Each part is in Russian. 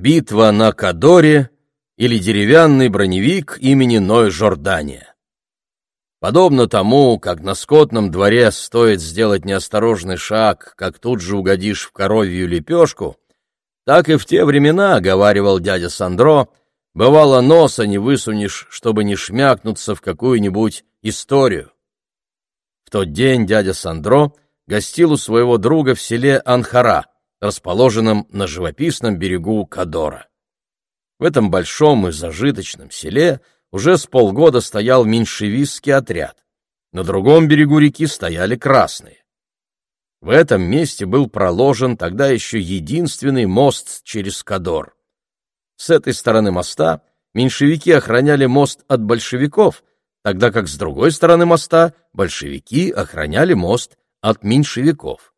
Битва на Кадоре или деревянный броневик имени Ной Жордания. Подобно тому, как на скотном дворе стоит сделать неосторожный шаг, как тут же угодишь в коровью лепешку, так и в те времена, — говаривал дядя Сандро, — бывало носа не высунешь, чтобы не шмякнуться в какую-нибудь историю. В тот день дядя Сандро гостил у своего друга в селе Анхара, расположенном на живописном берегу Кадора. В этом большом и зажиточном селе уже с полгода стоял меньшевистский отряд. На другом берегу реки стояли красные. В этом месте был проложен тогда еще единственный мост через Кадор. С этой стороны моста меньшевики охраняли мост от большевиков, тогда как с другой стороны моста большевики охраняли мост от меньшевиков.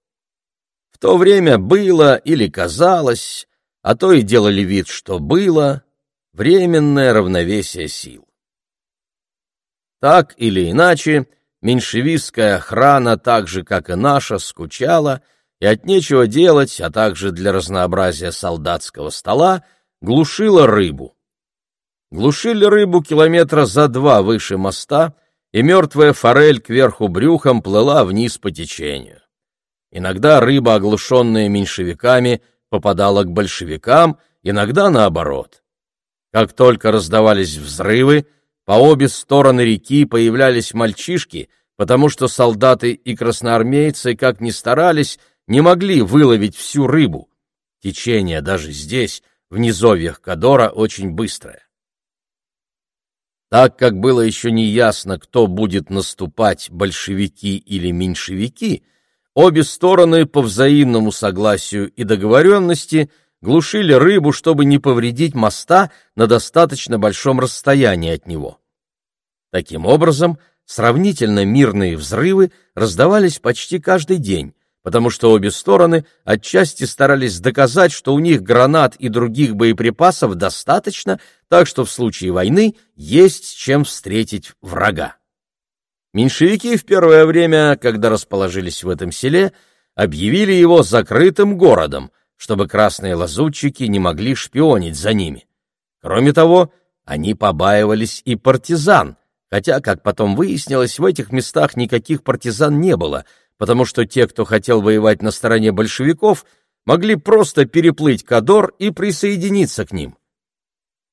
То время было или казалось, а то и делали вид, что было, временное равновесие сил. Так или иначе, меньшевистская охрана, так же, как и наша, скучала и от нечего делать, а также для разнообразия солдатского стола, глушила рыбу. Глушили рыбу километра за два выше моста, и мертвая форель кверху брюхом плыла вниз по течению. Иногда рыба, оглушенная меньшевиками, попадала к большевикам, иногда наоборот. Как только раздавались взрывы, по обе стороны реки появлялись мальчишки, потому что солдаты и красноармейцы, как ни старались, не могли выловить всю рыбу. Течение даже здесь, в низовьях Кадора, очень быстрое. Так как было еще не ясно, кто будет наступать, большевики или меньшевики, обе стороны по взаимному согласию и договоренности – глушили рыбу, чтобы не повредить моста на достаточно большом расстоянии от него. Таким образом, сравнительно мирные взрывы раздавались почти каждый день, потому что обе стороны отчасти старались доказать, что у них гранат и других боеприпасов достаточно, так что в случае войны есть чем встретить врага. Меньшевики в первое время, когда расположились в этом селе, объявили его закрытым городом – чтобы красные лазутчики не могли шпионить за ними. Кроме того, они побаивались и партизан, хотя, как потом выяснилось, в этих местах никаких партизан не было, потому что те, кто хотел воевать на стороне большевиков, могли просто переплыть Кадор и присоединиться к ним.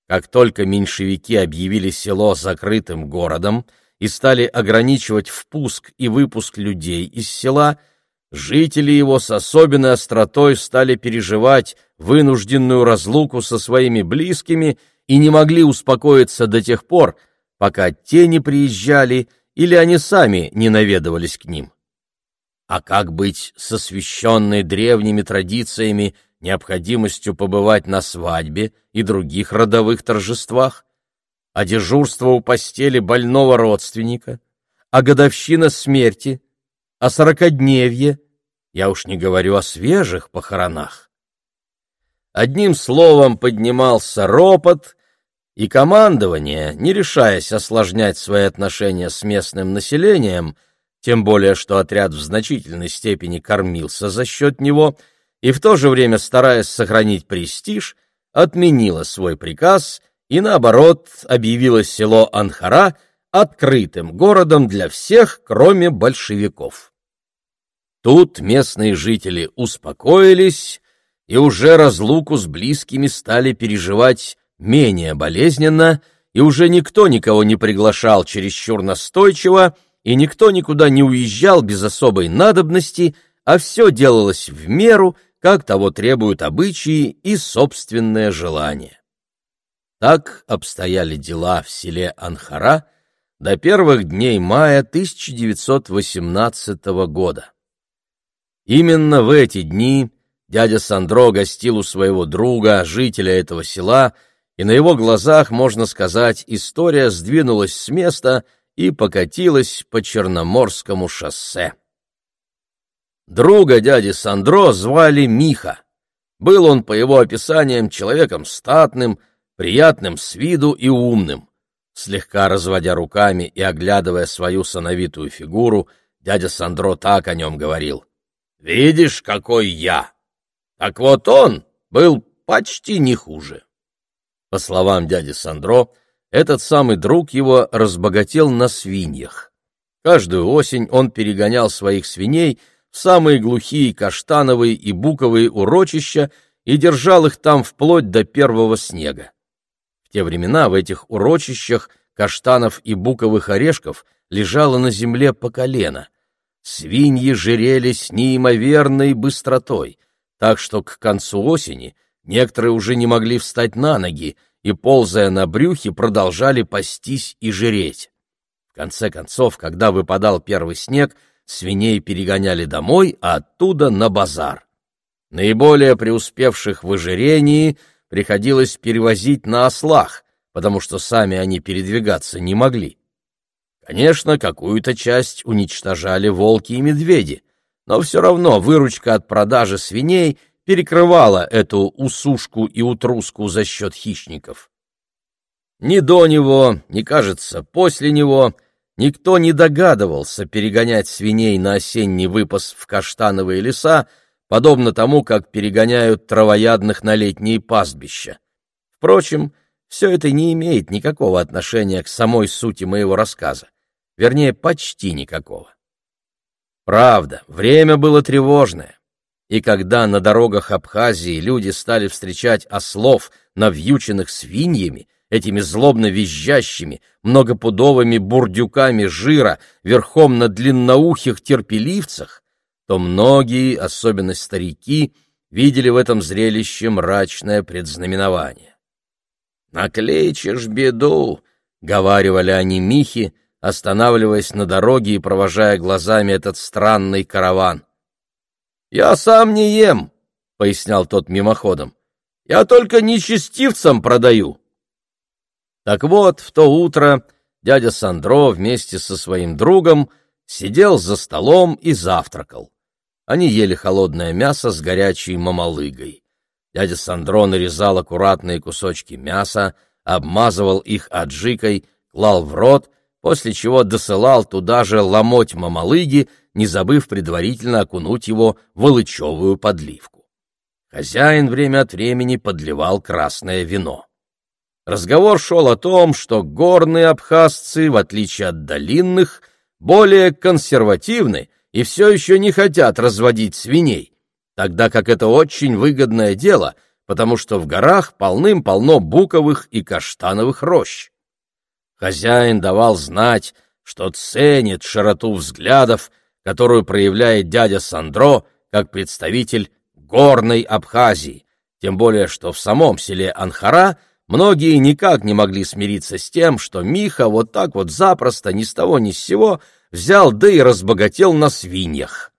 Как только меньшевики объявили село закрытым городом и стали ограничивать впуск и выпуск людей из села – Жители его с особенной остротой стали переживать вынужденную разлуку со своими близкими и не могли успокоиться до тех пор, пока те не приезжали или они сами не наведывались к ним. А как быть с освященной древними традициями необходимостью побывать на свадьбе и других родовых торжествах? А дежурство у постели больного родственника? А годовщина смерти? о сорокодневье, я уж не говорю о свежих похоронах. Одним словом поднимался ропот, и командование, не решаясь осложнять свои отношения с местным населением, тем более что отряд в значительной степени кормился за счет него, и в то же время, стараясь сохранить престиж, отменило свой приказ и, наоборот, объявило село Анхара открытым городом для всех, кроме большевиков. Тут местные жители успокоились и уже разлуку с близкими стали переживать менее болезненно, и уже никто никого не приглашал чересчур настойчиво, и никто никуда не уезжал без особой надобности, а все делалось в меру, как того требуют обычаи и собственное желание. Так обстояли дела в селе Анхара до первых дней мая 1918 года. Именно в эти дни дядя Сандро гостил у своего друга, жителя этого села, и на его глазах, можно сказать, история сдвинулась с места и покатилась по Черноморскому шоссе. Друга дяди Сандро звали Миха. Был он, по его описаниям, человеком статным, приятным с виду и умным. Слегка разводя руками и оглядывая свою сановитую фигуру, дядя Сандро так о нем говорил. Видишь, какой я! Так вот он был почти не хуже. По словам дяди Сандро, этот самый друг его разбогател на свиньях. Каждую осень он перегонял своих свиней в самые глухие каштановые и буковые урочища и держал их там вплоть до первого снега. В те времена в этих урочищах каштанов и буковых орешков лежало на земле по колено. Свиньи жирели с неимоверной быстротой, так что к концу осени некоторые уже не могли встать на ноги и, ползая на брюхе, продолжали пастись и жиреть. В конце концов, когда выпадал первый снег, свиней перегоняли домой, а оттуда на базар. Наиболее преуспевших в ожирении приходилось перевозить на ослах, потому что сами они передвигаться не могли. Конечно, какую-то часть уничтожали волки и медведи, но все равно выручка от продажи свиней перекрывала эту усушку и утруску за счет хищников. Ни до него, ни, кажется, после него никто не догадывался перегонять свиней на осенний выпас в каштановые леса, подобно тому, как перегоняют травоядных на летние пастбища. Впрочем, все это не имеет никакого отношения к самой сути моего рассказа, вернее, почти никакого. Правда, время было тревожное, и когда на дорогах Абхазии люди стали встречать ослов, навьюченных свиньями, этими злобно визжащими, многопудовыми бурдюками жира верхом на длинноухих терпеливцах, то многие, особенно старики, видели в этом зрелище мрачное предзнаменование. «Накличешь беду», — говаривали они Михи, останавливаясь на дороге и провожая глазами этот странный караван. «Я сам не ем», — пояснял тот мимоходом. «Я только нечестивцам продаю». Так вот, в то утро дядя Сандро вместе со своим другом сидел за столом и завтракал. Они ели холодное мясо с горячей мамалыгой. Дядя Сандро нарезал аккуратные кусочки мяса, обмазывал их аджикой, клал в рот, после чего досылал туда же ломоть мамалыги, не забыв предварительно окунуть его в алычевую подливку. Хозяин время от времени подливал красное вино. Разговор шел о том, что горные абхазцы, в отличие от долинных, более консервативны и все еще не хотят разводить свиней, тогда как это очень выгодное дело, потому что в горах полным-полно буковых и каштановых рощ. Хозяин давал знать, что ценит широту взглядов, которую проявляет дядя Сандро как представитель горной Абхазии, тем более что в самом селе Анхара многие никак не могли смириться с тем, что Миха вот так вот запросто ни с того ни с сего взял да и разбогател на свиньях.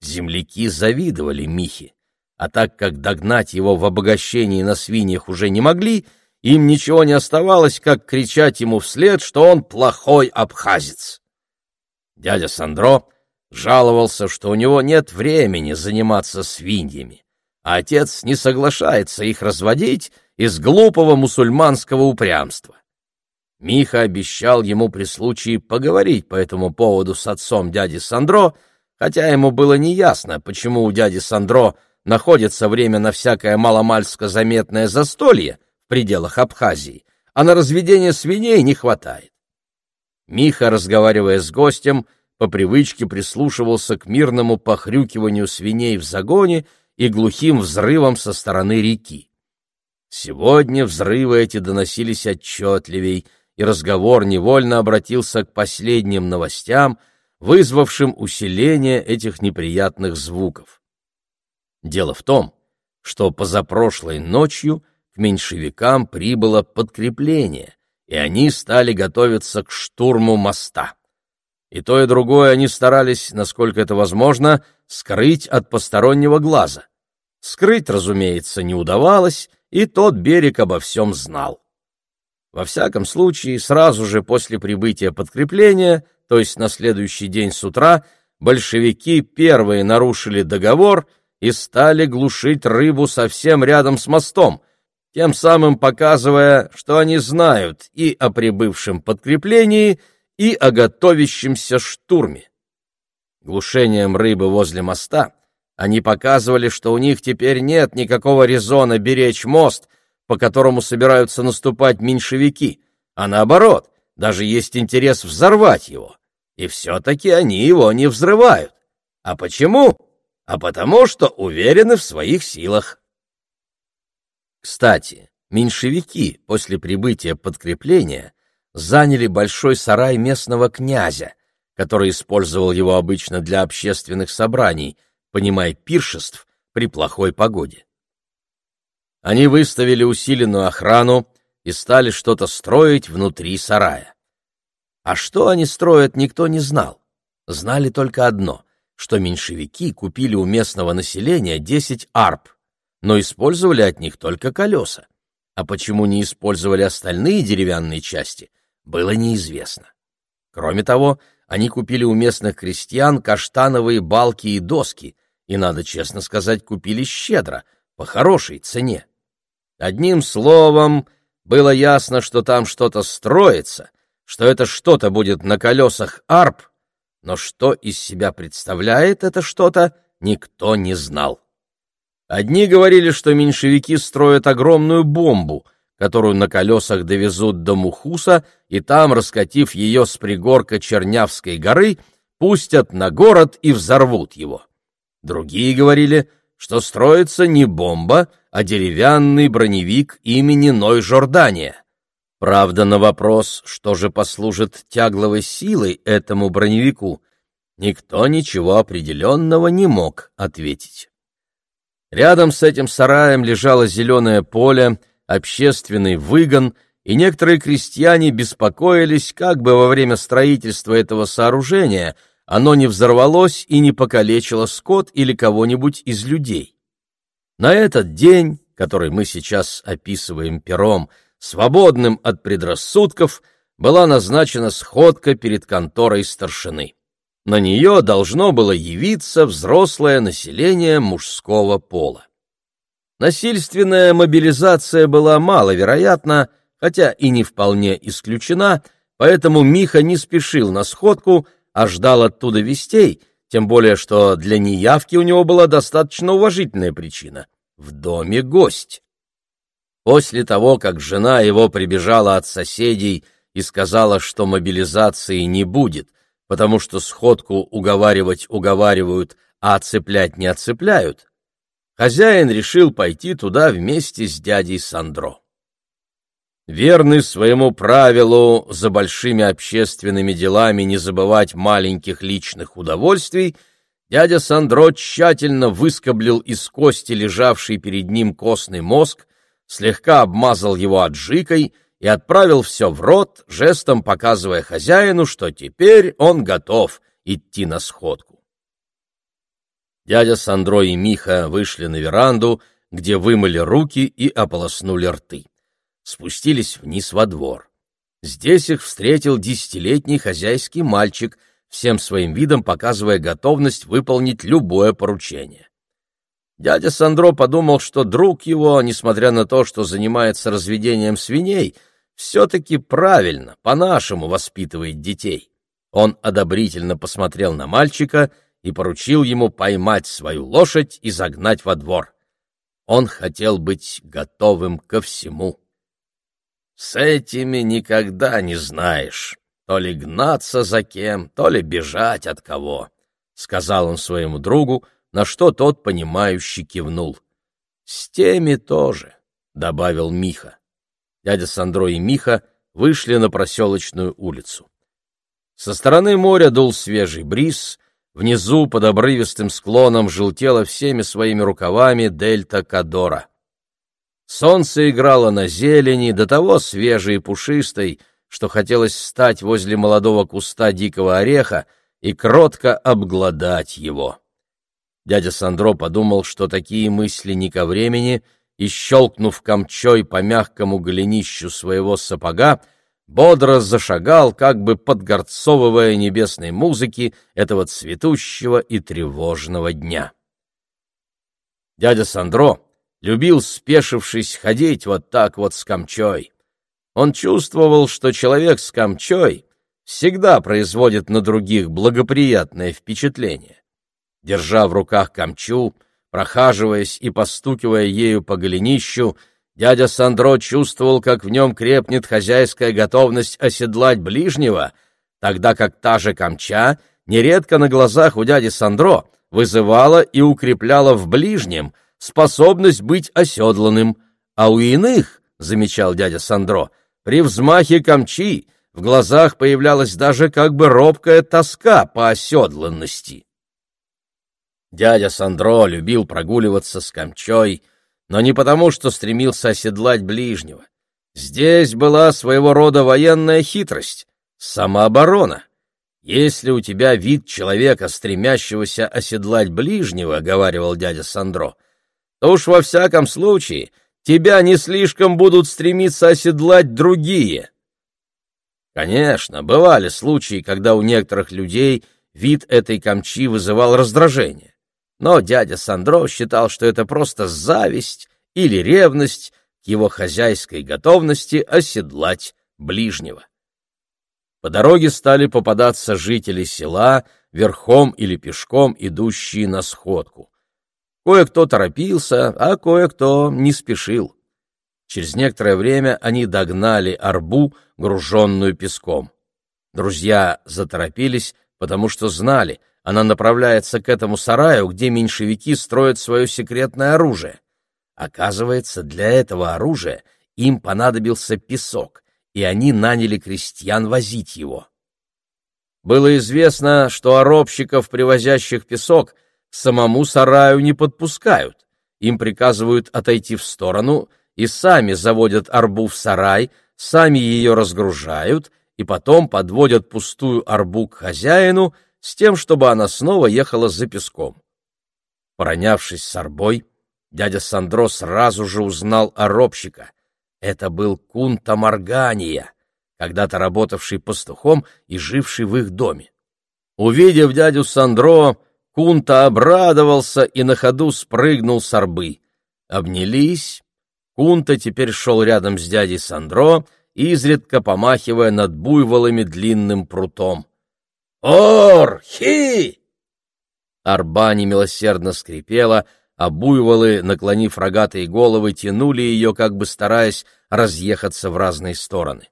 Земляки завидовали Михе, а так как догнать его в обогащении на свиньях уже не могли, им ничего не оставалось, как кричать ему вслед, что он плохой абхазец. Дядя Сандро жаловался, что у него нет времени заниматься свиньями, а отец не соглашается их разводить из глупого мусульманского упрямства. Миха обещал ему при случае поговорить по этому поводу с отцом дяди Сандро, хотя ему было неясно, почему у дяди Сандро находится время на всякое маломальско заметное застолье в пределах Абхазии, а на разведение свиней не хватает. Миха, разговаривая с гостем, по привычке прислушивался к мирному похрюкиванию свиней в загоне и глухим взрывам со стороны реки. Сегодня взрывы эти доносились отчетливей — и разговор невольно обратился к последним новостям, вызвавшим усиление этих неприятных звуков. Дело в том, что позапрошлой ночью к меньшевикам прибыло подкрепление, и они стали готовиться к штурму моста. И то, и другое они старались, насколько это возможно, скрыть от постороннего глаза. Скрыть, разумеется, не удавалось, и тот берег обо всем знал. Во всяком случае, сразу же после прибытия подкрепления, то есть на следующий день с утра, большевики первые нарушили договор и стали глушить рыбу совсем рядом с мостом, тем самым показывая, что они знают и о прибывшем подкреплении, и о готовящемся штурме. Глушением рыбы возле моста Они показывали, что у них теперь нет никакого резона беречь мост, по которому собираются наступать меньшевики, а наоборот, даже есть интерес взорвать его. И все-таки они его не взрывают. А почему? А потому что уверены в своих силах. Кстати, меньшевики после прибытия подкрепления заняли большой сарай местного князя, который использовал его обычно для общественных собраний, понимая пиршеств при плохой погоде. Они выставили усиленную охрану и стали что-то строить внутри сарая. А что они строят, никто не знал. Знали только одно, что меньшевики купили у местного населения 10 арп, но использовали от них только колеса. А почему не использовали остальные деревянные части, было неизвестно. Кроме того, они купили у местных крестьян каштановые балки и доски, и, надо честно сказать, купили щедро, по хорошей цене. Одним словом, было ясно, что там что-то строится, что это что-то будет на колесах арп, но что из себя представляет это что-то, никто не знал. Одни говорили, что меньшевики строят огромную бомбу, которую на колесах довезут до Мухуса, и там, раскатив ее с пригорка Чернявской горы, пустят на город и взорвут его. Другие говорили, что строится не бомба, а деревянный броневик имени Ной Жордания. Правда, на вопрос, что же послужит тягловой силой этому броневику, никто ничего определенного не мог ответить. Рядом с этим сараем лежало зеленое поле, общественный выгон, и некоторые крестьяне беспокоились, как бы во время строительства этого сооружения оно не взорвалось и не покалечило скот или кого-нибудь из людей. На этот день, который мы сейчас описываем пером, свободным от предрассудков, была назначена сходка перед конторой старшины. На нее должно было явиться взрослое население мужского пола. Насильственная мобилизация была маловероятна, хотя и не вполне исключена, поэтому Миха не спешил на сходку, а ждал оттуда вестей, тем более что для неявки у него была достаточно уважительная причина — в доме гость. После того, как жена его прибежала от соседей и сказала, что мобилизации не будет, потому что сходку уговаривать уговаривают, а оцеплять не оцепляют, хозяин решил пойти туда вместе с дядей Сандро. Верный своему правилу за большими общественными делами не забывать маленьких личных удовольствий, дядя Сандро тщательно выскоблил из кости лежавший перед ним костный мозг, слегка обмазал его аджикой и отправил все в рот, жестом показывая хозяину, что теперь он готов идти на сходку. Дядя Сандро и Миха вышли на веранду, где вымыли руки и ополоснули рты. Спустились вниз во двор. Здесь их встретил десятилетний хозяйский мальчик, всем своим видом показывая готовность выполнить любое поручение. Дядя Сандро подумал, что друг его, несмотря на то, что занимается разведением свиней, все-таки правильно, по-нашему воспитывает детей. Он одобрительно посмотрел на мальчика и поручил ему поймать свою лошадь и загнать во двор. Он хотел быть готовым ко всему. С этими никогда не знаешь, то ли гнаться за кем, то ли бежать от кого, — сказал он своему другу, — на что тот, понимающе кивнул. «С теми тоже», — добавил Миха. Дядя Сандро и Миха вышли на проселочную улицу. Со стороны моря дул свежий бриз, внизу под обрывистым склоном желтела всеми своими рукавами дельта Кадора. Солнце играло на зелени, до того свежей и пушистой, что хотелось стать возле молодого куста дикого ореха и кротко обглодать его. Дядя Сандро подумал, что такие мысли не ко времени, и, щелкнув камчой по мягкому голенищу своего сапога, бодро зашагал, как бы подгорцовывая небесной музыки этого цветущего и тревожного дня. Дядя Сандро любил, спешившись, ходить вот так вот с камчой. Он чувствовал, что человек с камчой всегда производит на других благоприятное впечатление. Держа в руках камчу, прохаживаясь и постукивая ею по голенищу, дядя Сандро чувствовал, как в нем крепнет хозяйская готовность оседлать ближнего, тогда как та же камча нередко на глазах у дяди Сандро вызывала и укрепляла в ближнем способность быть оседланным, а у иных, замечал дядя Сандро, при взмахе камчи в глазах появлялась даже как бы робкая тоска по оседланности. Дядя Сандро любил прогуливаться с камчой, но не потому, что стремился оседлать ближнего. Здесь была своего рода военная хитрость, самооборона. Если у тебя вид человека, стремящегося оседлать ближнего, — говаривал дядя Сандро, — то уж во всяком случае тебя не слишком будут стремиться оседлать другие. Конечно, бывали случаи, когда у некоторых людей вид этой камчи вызывал раздражение. Но дядя Сандро считал, что это просто зависть или ревность к его хозяйской готовности оседлать ближнего. По дороге стали попадаться жители села, верхом или пешком идущие на сходку. Кое-кто торопился, а кое-кто не спешил. Через некоторое время они догнали арбу, груженную песком. Друзья заторопились, потому что знали, она направляется к этому сараю, где меньшевики строят свое секретное оружие. Оказывается, для этого оружия им понадобился песок, и они наняли крестьян возить его. Было известно, что оробщиков, привозящих песок, самому сараю не подпускают. Им приказывают отойти в сторону и сами заводят арбу в сарай, сами ее разгружают и потом подводят пустую арбу к хозяину — с тем, чтобы она снова ехала за песком. Поронявшись с арбой, дядя Сандро сразу же узнал оробщика. Это был Кунта Моргания, когда-то работавший пастухом и живший в их доме. Увидев дядю Сандро, Кунта обрадовался и на ходу спрыгнул с арбы. Обнялись. Кунта теперь шел рядом с дядей Сандро, изредка помахивая над буйволами длинным прутом. «Ор! Хи!» Арба немилосердно скрипела, а буйволы, наклонив рогатые головы, тянули ее, как бы стараясь разъехаться в разные стороны.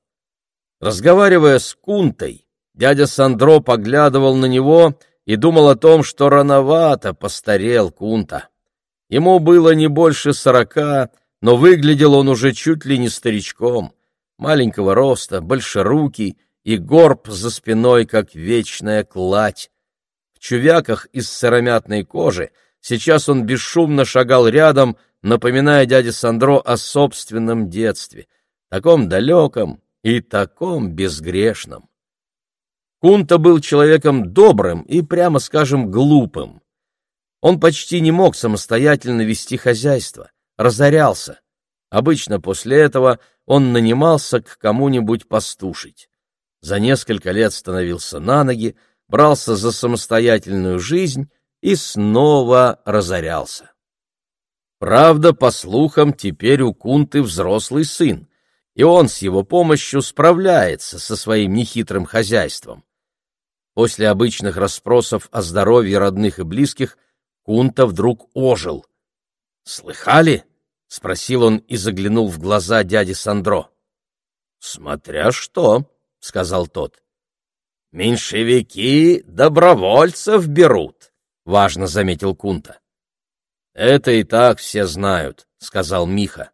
Разговаривая с Кунтой, дядя Сандро поглядывал на него и думал о том, что рановато постарел Кунта. Ему было не больше сорока, но выглядел он уже чуть ли не старичком, маленького роста, большерукий, и горб за спиной, как вечная кладь. В чувяках из сыромятной кожи сейчас он бесшумно шагал рядом, напоминая дяде Сандро о собственном детстве, таком далеком и таком безгрешном. Кунта был человеком добрым и, прямо скажем, глупым. Он почти не мог самостоятельно вести хозяйство, разорялся. Обычно после этого он нанимался к кому-нибудь пастушить за несколько лет становился на ноги, брался за самостоятельную жизнь и снова разорялся. Правда, по слухам, теперь у Кунты взрослый сын, и он с его помощью справляется со своим нехитрым хозяйством. После обычных расспросов о здоровье родных и близких Кунта вдруг ожил. «Слыхали?» — спросил он и заглянул в глаза дяди Сандро. «Смотря что», — сказал тот. «Меньшевики добровольцев берут», — важно заметил Кунта. «Это и так все знают», — сказал Миха.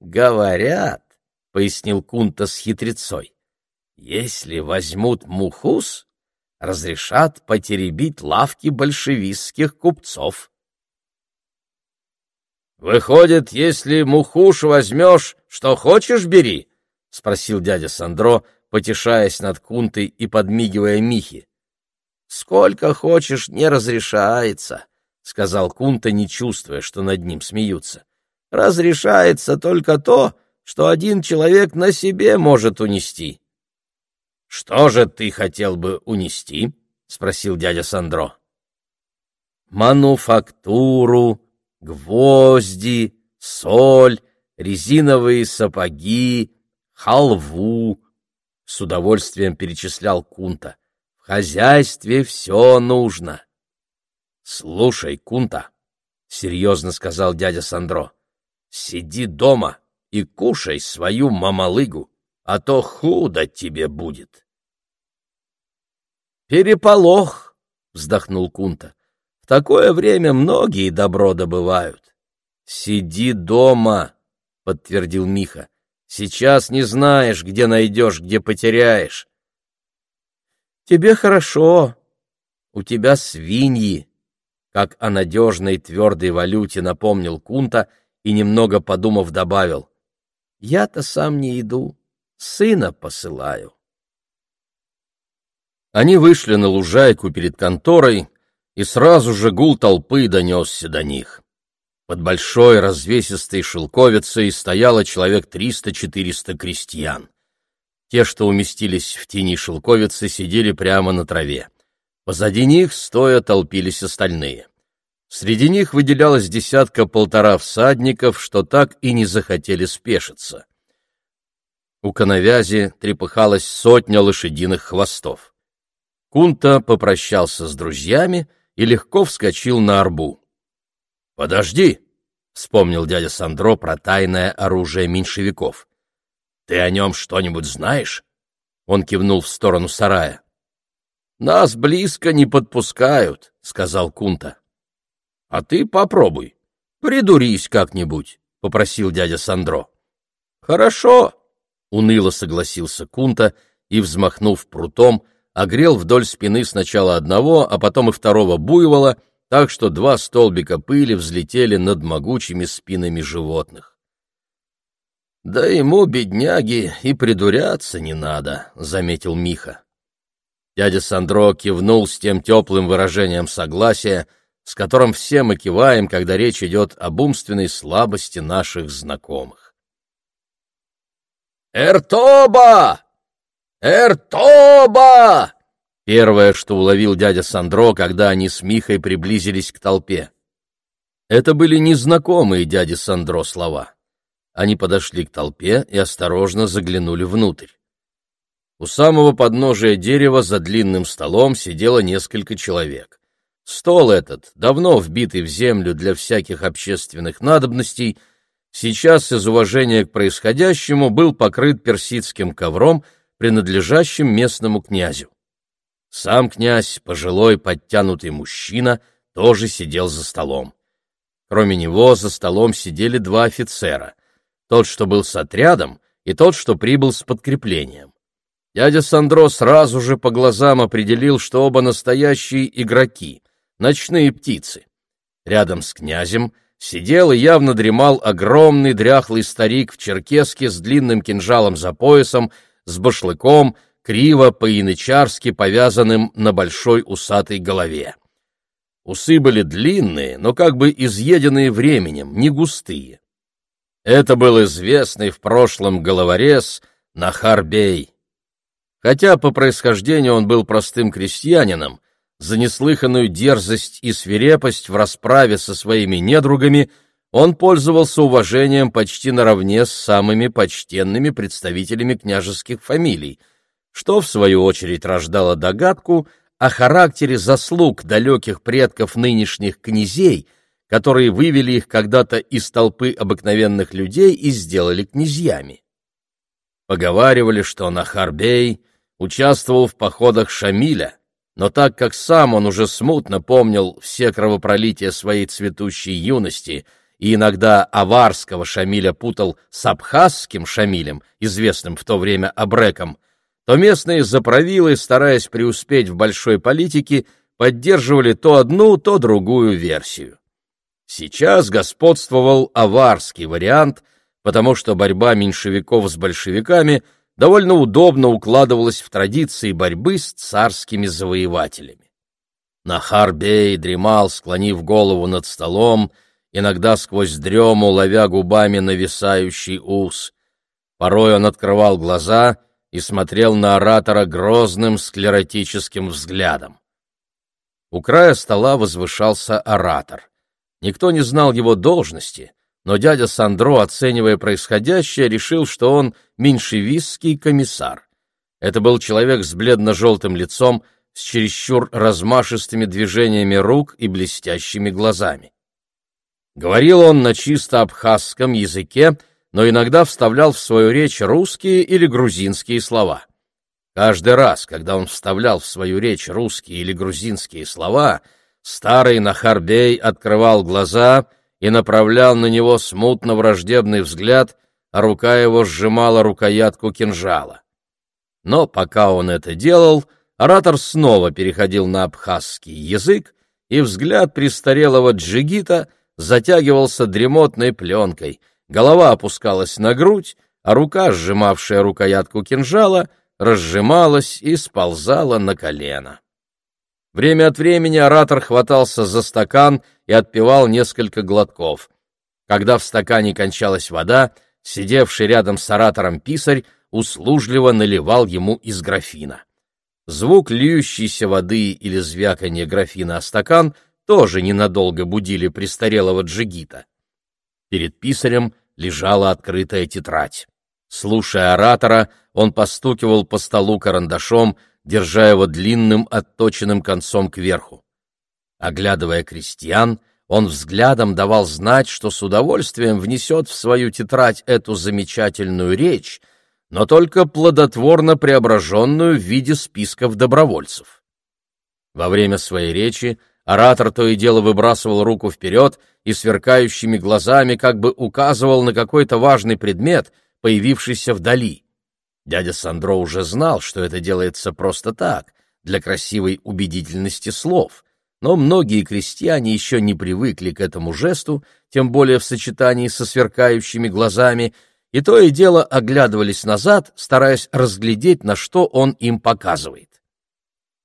«Говорят», — пояснил Кунта с хитрецой, — «если возьмут мухус, разрешат потеребить лавки большевистских купцов». «Выходит, если мухуш возьмешь, что хочешь бери?» — спросил дядя Сандро, потешаясь над Кунтой и подмигивая Михе. «Сколько хочешь, не разрешается», — сказал Кунта, не чувствуя, что над ним смеются. «Разрешается только то, что один человек на себе может унести». «Что же ты хотел бы унести?» — спросил дядя Сандро. «Мануфактуру, гвозди, соль, резиновые сапоги, халву, с удовольствием перечислял Кунта. В хозяйстве все нужно. Слушай, Кунта, — серьезно сказал дядя Сандро, — сиди дома и кушай свою мамалыгу, а то худо тебе будет. Переполох, — вздохнул Кунта. В такое время многие добро добывают. Сиди дома, — подтвердил Миха. Сейчас не знаешь, где найдешь, где потеряешь. Тебе хорошо, у тебя свиньи, как о надежной твердой валюте напомнил Кунта и, немного подумав, добавил. Я-то сам не иду, сына посылаю. Они вышли на лужайку перед конторой, и сразу же гул толпы донесся до них. Под большой развесистой шелковицей стояло человек триста-четыреста крестьян. Те, что уместились в тени шелковицы, сидели прямо на траве. Позади них стоя толпились остальные. Среди них выделялось десятка-полтора всадников, что так и не захотели спешиться. У коновязи трепыхалась сотня лошадиных хвостов. Кунта попрощался с друзьями и легко вскочил на арбу. «Подожди!» — вспомнил дядя Сандро про тайное оружие меньшевиков. «Ты о нем что-нибудь знаешь?» Он кивнул в сторону сарая. «Нас близко не подпускают», — сказал Кунта. «А ты попробуй, придурись как-нибудь», — попросил дядя Сандро. «Хорошо», — уныло согласился Кунта и, взмахнув прутом, огрел вдоль спины сначала одного, а потом и второго буйвола, так что два столбика пыли взлетели над могучими спинами животных. «Да ему, бедняги, и придуряться не надо», — заметил Миха. Дядя Сандро кивнул с тем теплым выражением согласия, с которым все мы киваем, когда речь идет об умственной слабости наших знакомых. «Эртоба! Эртоба!» Первое, что уловил дядя Сандро, когда они с Михой приблизились к толпе. Это были незнакомые дяде Сандро слова. Они подошли к толпе и осторожно заглянули внутрь. У самого подножия дерева за длинным столом сидело несколько человек. Стол этот, давно вбитый в землю для всяких общественных надобностей, сейчас из уважения к происходящему был покрыт персидским ковром, принадлежащим местному князю. Сам князь, пожилой подтянутый мужчина, тоже сидел за столом. Кроме него за столом сидели два офицера, тот, что был с отрядом, и тот, что прибыл с подкреплением. Дядя Сандро сразу же по глазам определил, что оба настоящие игроки, ночные птицы. Рядом с князем сидел и явно дремал огромный дряхлый старик в черкеске с длинным кинжалом за поясом, с башлыком, криво по-янычарски повязанным на большой усатой голове. Усы были длинные, но как бы изъеденные временем, не густые. Это был известный в прошлом головорез Нахарбей. Хотя по происхождению он был простым крестьянином, за неслыханную дерзость и свирепость в расправе со своими недругами он пользовался уважением почти наравне с самыми почтенными представителями княжеских фамилий — что, в свою очередь, рождало догадку о характере заслуг далеких предков нынешних князей, которые вывели их когда-то из толпы обыкновенных людей и сделали князьями. Поговаривали, что Нахарбей участвовал в походах Шамиля, но так как сам он уже смутно помнил все кровопролития своей цветущей юности и иногда аварского Шамиля путал с абхазским Шамилем, известным в то время абреком, то местные заправилы, стараясь преуспеть в большой политике, поддерживали то одну, то другую версию. Сейчас господствовал аварский вариант, потому что борьба меньшевиков с большевиками довольно удобно укладывалась в традиции борьбы с царскими завоевателями. Нахар-бей дремал, склонив голову над столом, иногда сквозь дрему ловя губами нависающий ус. Порой он открывал глаза — и смотрел на оратора грозным склеротическим взглядом. У края стола возвышался оратор. Никто не знал его должности, но дядя Сандро, оценивая происходящее, решил, что он меньшевистский комиссар. Это был человек с бледно-желтым лицом, с чересчур размашистыми движениями рук и блестящими глазами. Говорил он на чисто абхазском языке, но иногда вставлял в свою речь русские или грузинские слова. Каждый раз, когда он вставлял в свою речь русские или грузинские слова, старый Нахарбей открывал глаза и направлял на него смутно враждебный взгляд, а рука его сжимала рукоятку кинжала. Но пока он это делал, оратор снова переходил на абхазский язык, и взгляд престарелого джигита затягивался дремотной пленкой, голова опускалась на грудь, а рука, сжимавшая рукоятку кинжала, разжималась и сползала на колено. Время от времени оратор хватался за стакан и отпивал несколько глотков. Когда в стакане кончалась вода, сидевший рядом с оратором писарь услужливо наливал ему из графина. Звук льющейся воды или звяканье графина о стакан тоже ненадолго будили престарелого джигита. Перед писарем лежала открытая тетрадь. Слушая оратора, он постукивал по столу карандашом, держа его длинным отточенным концом кверху. Оглядывая крестьян, он взглядом давал знать, что с удовольствием внесет в свою тетрадь эту замечательную речь, но только плодотворно преображенную в виде списков добровольцев. Во время своей речи оратор то и дело выбрасывал руку вперед и сверкающими глазами как бы указывал на какой-то важный предмет, появившийся вдали. Дядя Сандро уже знал, что это делается просто так, для красивой убедительности слов, но многие крестьяне еще не привыкли к этому жесту, тем более в сочетании со сверкающими глазами — и то и дело оглядывались назад, стараясь разглядеть, на что он им показывает.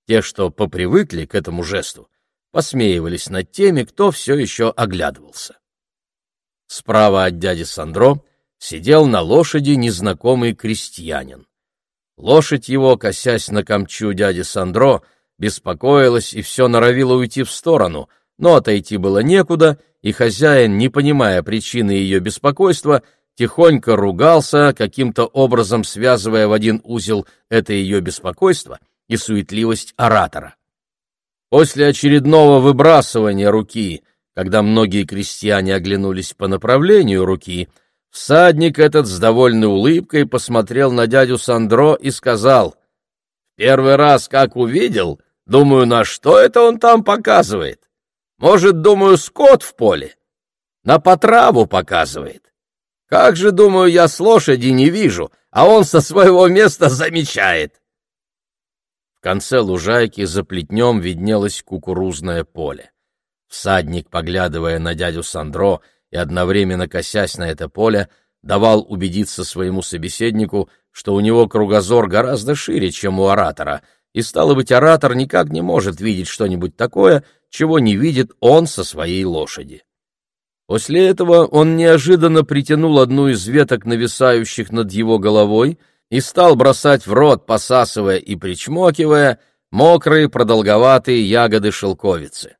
Те, что попривыкли к этому жесту, посмеивались над теми, кто все еще оглядывался. Справа от дяди Сандро сидел на лошади незнакомый крестьянин. Лошадь его, косясь на камчу дяди Сандро, беспокоилась и все норовила уйти в сторону, но отойти было некуда, и хозяин, не понимая причины ее беспокойства, тихонько ругался, каким-то образом связывая в один узел это ее беспокойство и суетливость оратора. После очередного выбрасывания руки, когда многие крестьяне оглянулись по направлению руки, всадник этот с довольной улыбкой посмотрел на дядю Сандро и сказал, «Первый раз, как увидел, думаю, на что это он там показывает? Может, думаю, скот в поле? На потраву показывает. Как же, думаю, я с лошади не вижу, а он со своего места замечает. В конце лужайки за плетнем виднелось кукурузное поле. Всадник, поглядывая на дядю Сандро и одновременно косясь на это поле, давал убедиться своему собеседнику, что у него кругозор гораздо шире, чем у оратора, и, стало быть, оратор никак не может видеть что-нибудь такое, чего не видит он со своей лошади. После этого он неожиданно притянул одну из веток, нависающих над его головой, и стал бросать в рот, посасывая и причмокивая, мокрые продолговатые ягоды шелковицы.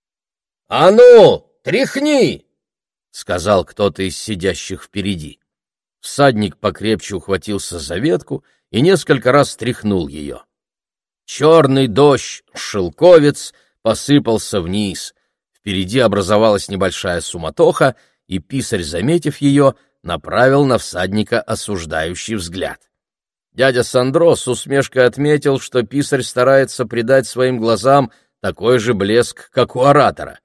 — А ну, тряхни! — сказал кто-то из сидящих впереди. Всадник покрепче ухватился за ветку и несколько раз тряхнул ее. Черный дождь, шелковец, посыпался вниз. Впереди образовалась небольшая суматоха, и писарь, заметив ее, направил на всадника осуждающий взгляд. Дядя Сандро с усмешкой отметил, что писарь старается придать своим глазам такой же блеск, как у оратора.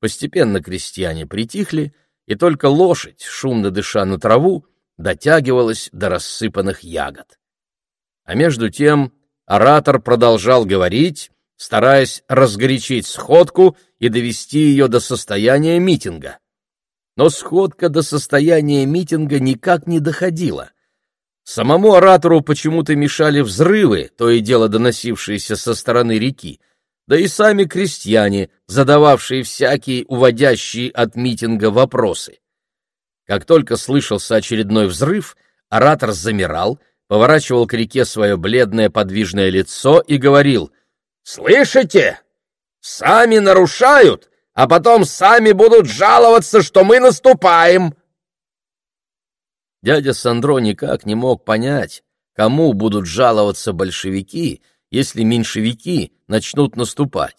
Постепенно крестьяне притихли, и только лошадь, шумно дыша на траву, дотягивалась до рассыпанных ягод. А между тем оратор продолжал говорить, стараясь разгорячить сходку и довести ее до состояния митинга. Но сходка до состояния митинга никак не доходила. Самому оратору почему-то мешали взрывы, то и дело доносившиеся со стороны реки, да и сами крестьяне, задававшие всякие уводящие от митинга вопросы. Как только слышался очередной взрыв, оратор замирал, поворачивал к реке свое бледное подвижное лицо и говорил «Слышите? Сами нарушают, а потом сами будут жаловаться, что мы наступаем!» Дядя Сандро никак не мог понять, кому будут жаловаться большевики, если меньшевики начнут наступать.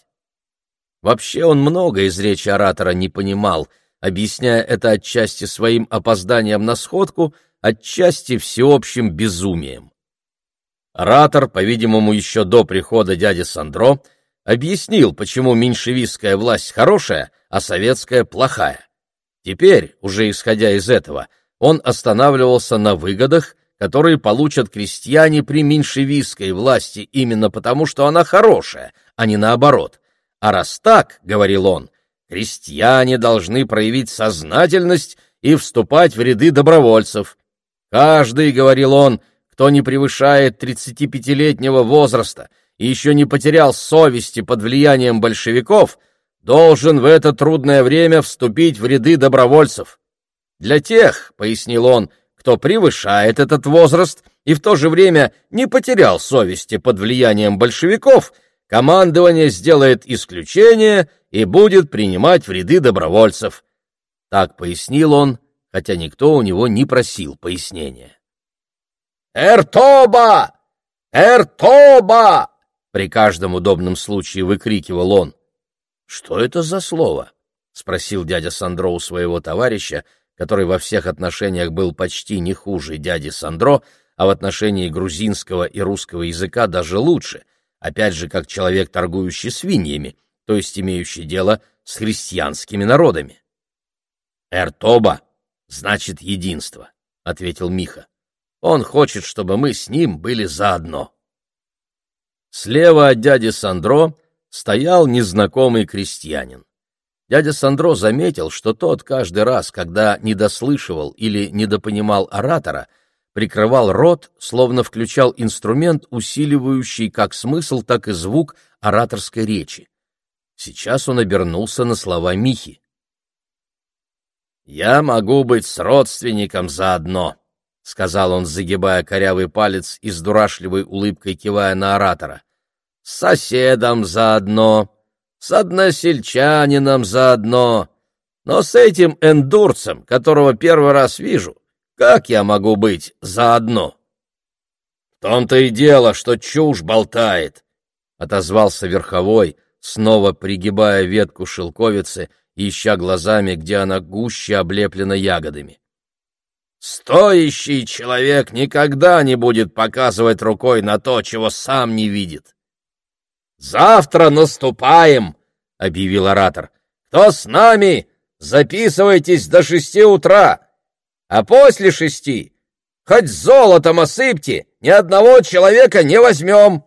Вообще он много из речи оратора не понимал, объясняя это отчасти своим опозданием на сходку, отчасти всеобщим безумием. Оратор, по-видимому, еще до прихода дяди Сандро, объяснил, почему меньшевистская власть хорошая, а советская плохая. Теперь, уже исходя из этого, он останавливался на выгодах, которые получат крестьяне при меньшевистской власти именно потому, что она хорошая, а не наоборот. А раз так, — говорил он, — крестьяне должны проявить сознательность и вступать в ряды добровольцев. Каждый, — говорил он, — кто не превышает 35-летнего возраста и еще не потерял совести под влиянием большевиков, должен в это трудное время вступить в ряды добровольцев. Для тех, — пояснил он, — кто превышает этот возраст и в то же время не потерял совести под влиянием большевиков, командование сделает исключение и будет принимать в ряды добровольцев. Так пояснил он, хотя никто у него не просил пояснения. «Эртоба! Эртоба!» При каждом удобном случае выкрикивал он. «Что это за слово?» — спросил дядя Сандро у своего товарища, который во всех отношениях был почти не хуже дяди Сандро, а в отношении грузинского и русского языка даже лучше, опять же, как человек, торгующий свиньями, то есть имеющий дело с христианскими народами. «Эртоба значит единство», — ответил Миха. «Он хочет, чтобы мы с ним были заодно». Слева от дяди Сандро стоял незнакомый крестьянин. Дядя Сандро заметил, что тот каждый раз, когда недослышивал или недопонимал оратора, прикрывал рот, словно включал инструмент, усиливающий как смысл, так и звук ораторской речи. Сейчас он обернулся на слова Михи. «Я могу быть с родственником заодно», — сказал он, загибая корявый палец и с дурашливой улыбкой кивая на оратора. «С соседом заодно, с односельчанином заодно, но с этим эндурцем, которого первый раз вижу, как я могу быть заодно? — В том-то и дело, что чушь болтает, — отозвался верховой, снова пригибая ветку шелковицы ища глазами, где она гуще облеплена ягодами. Стоящий человек никогда не будет показывать рукой на то, чего сам не видит. «Завтра наступаем!» — объявил оратор. «Кто с нами? Записывайтесь до шести утра, а после шести хоть золотом осыпьте, ни одного человека не возьмем.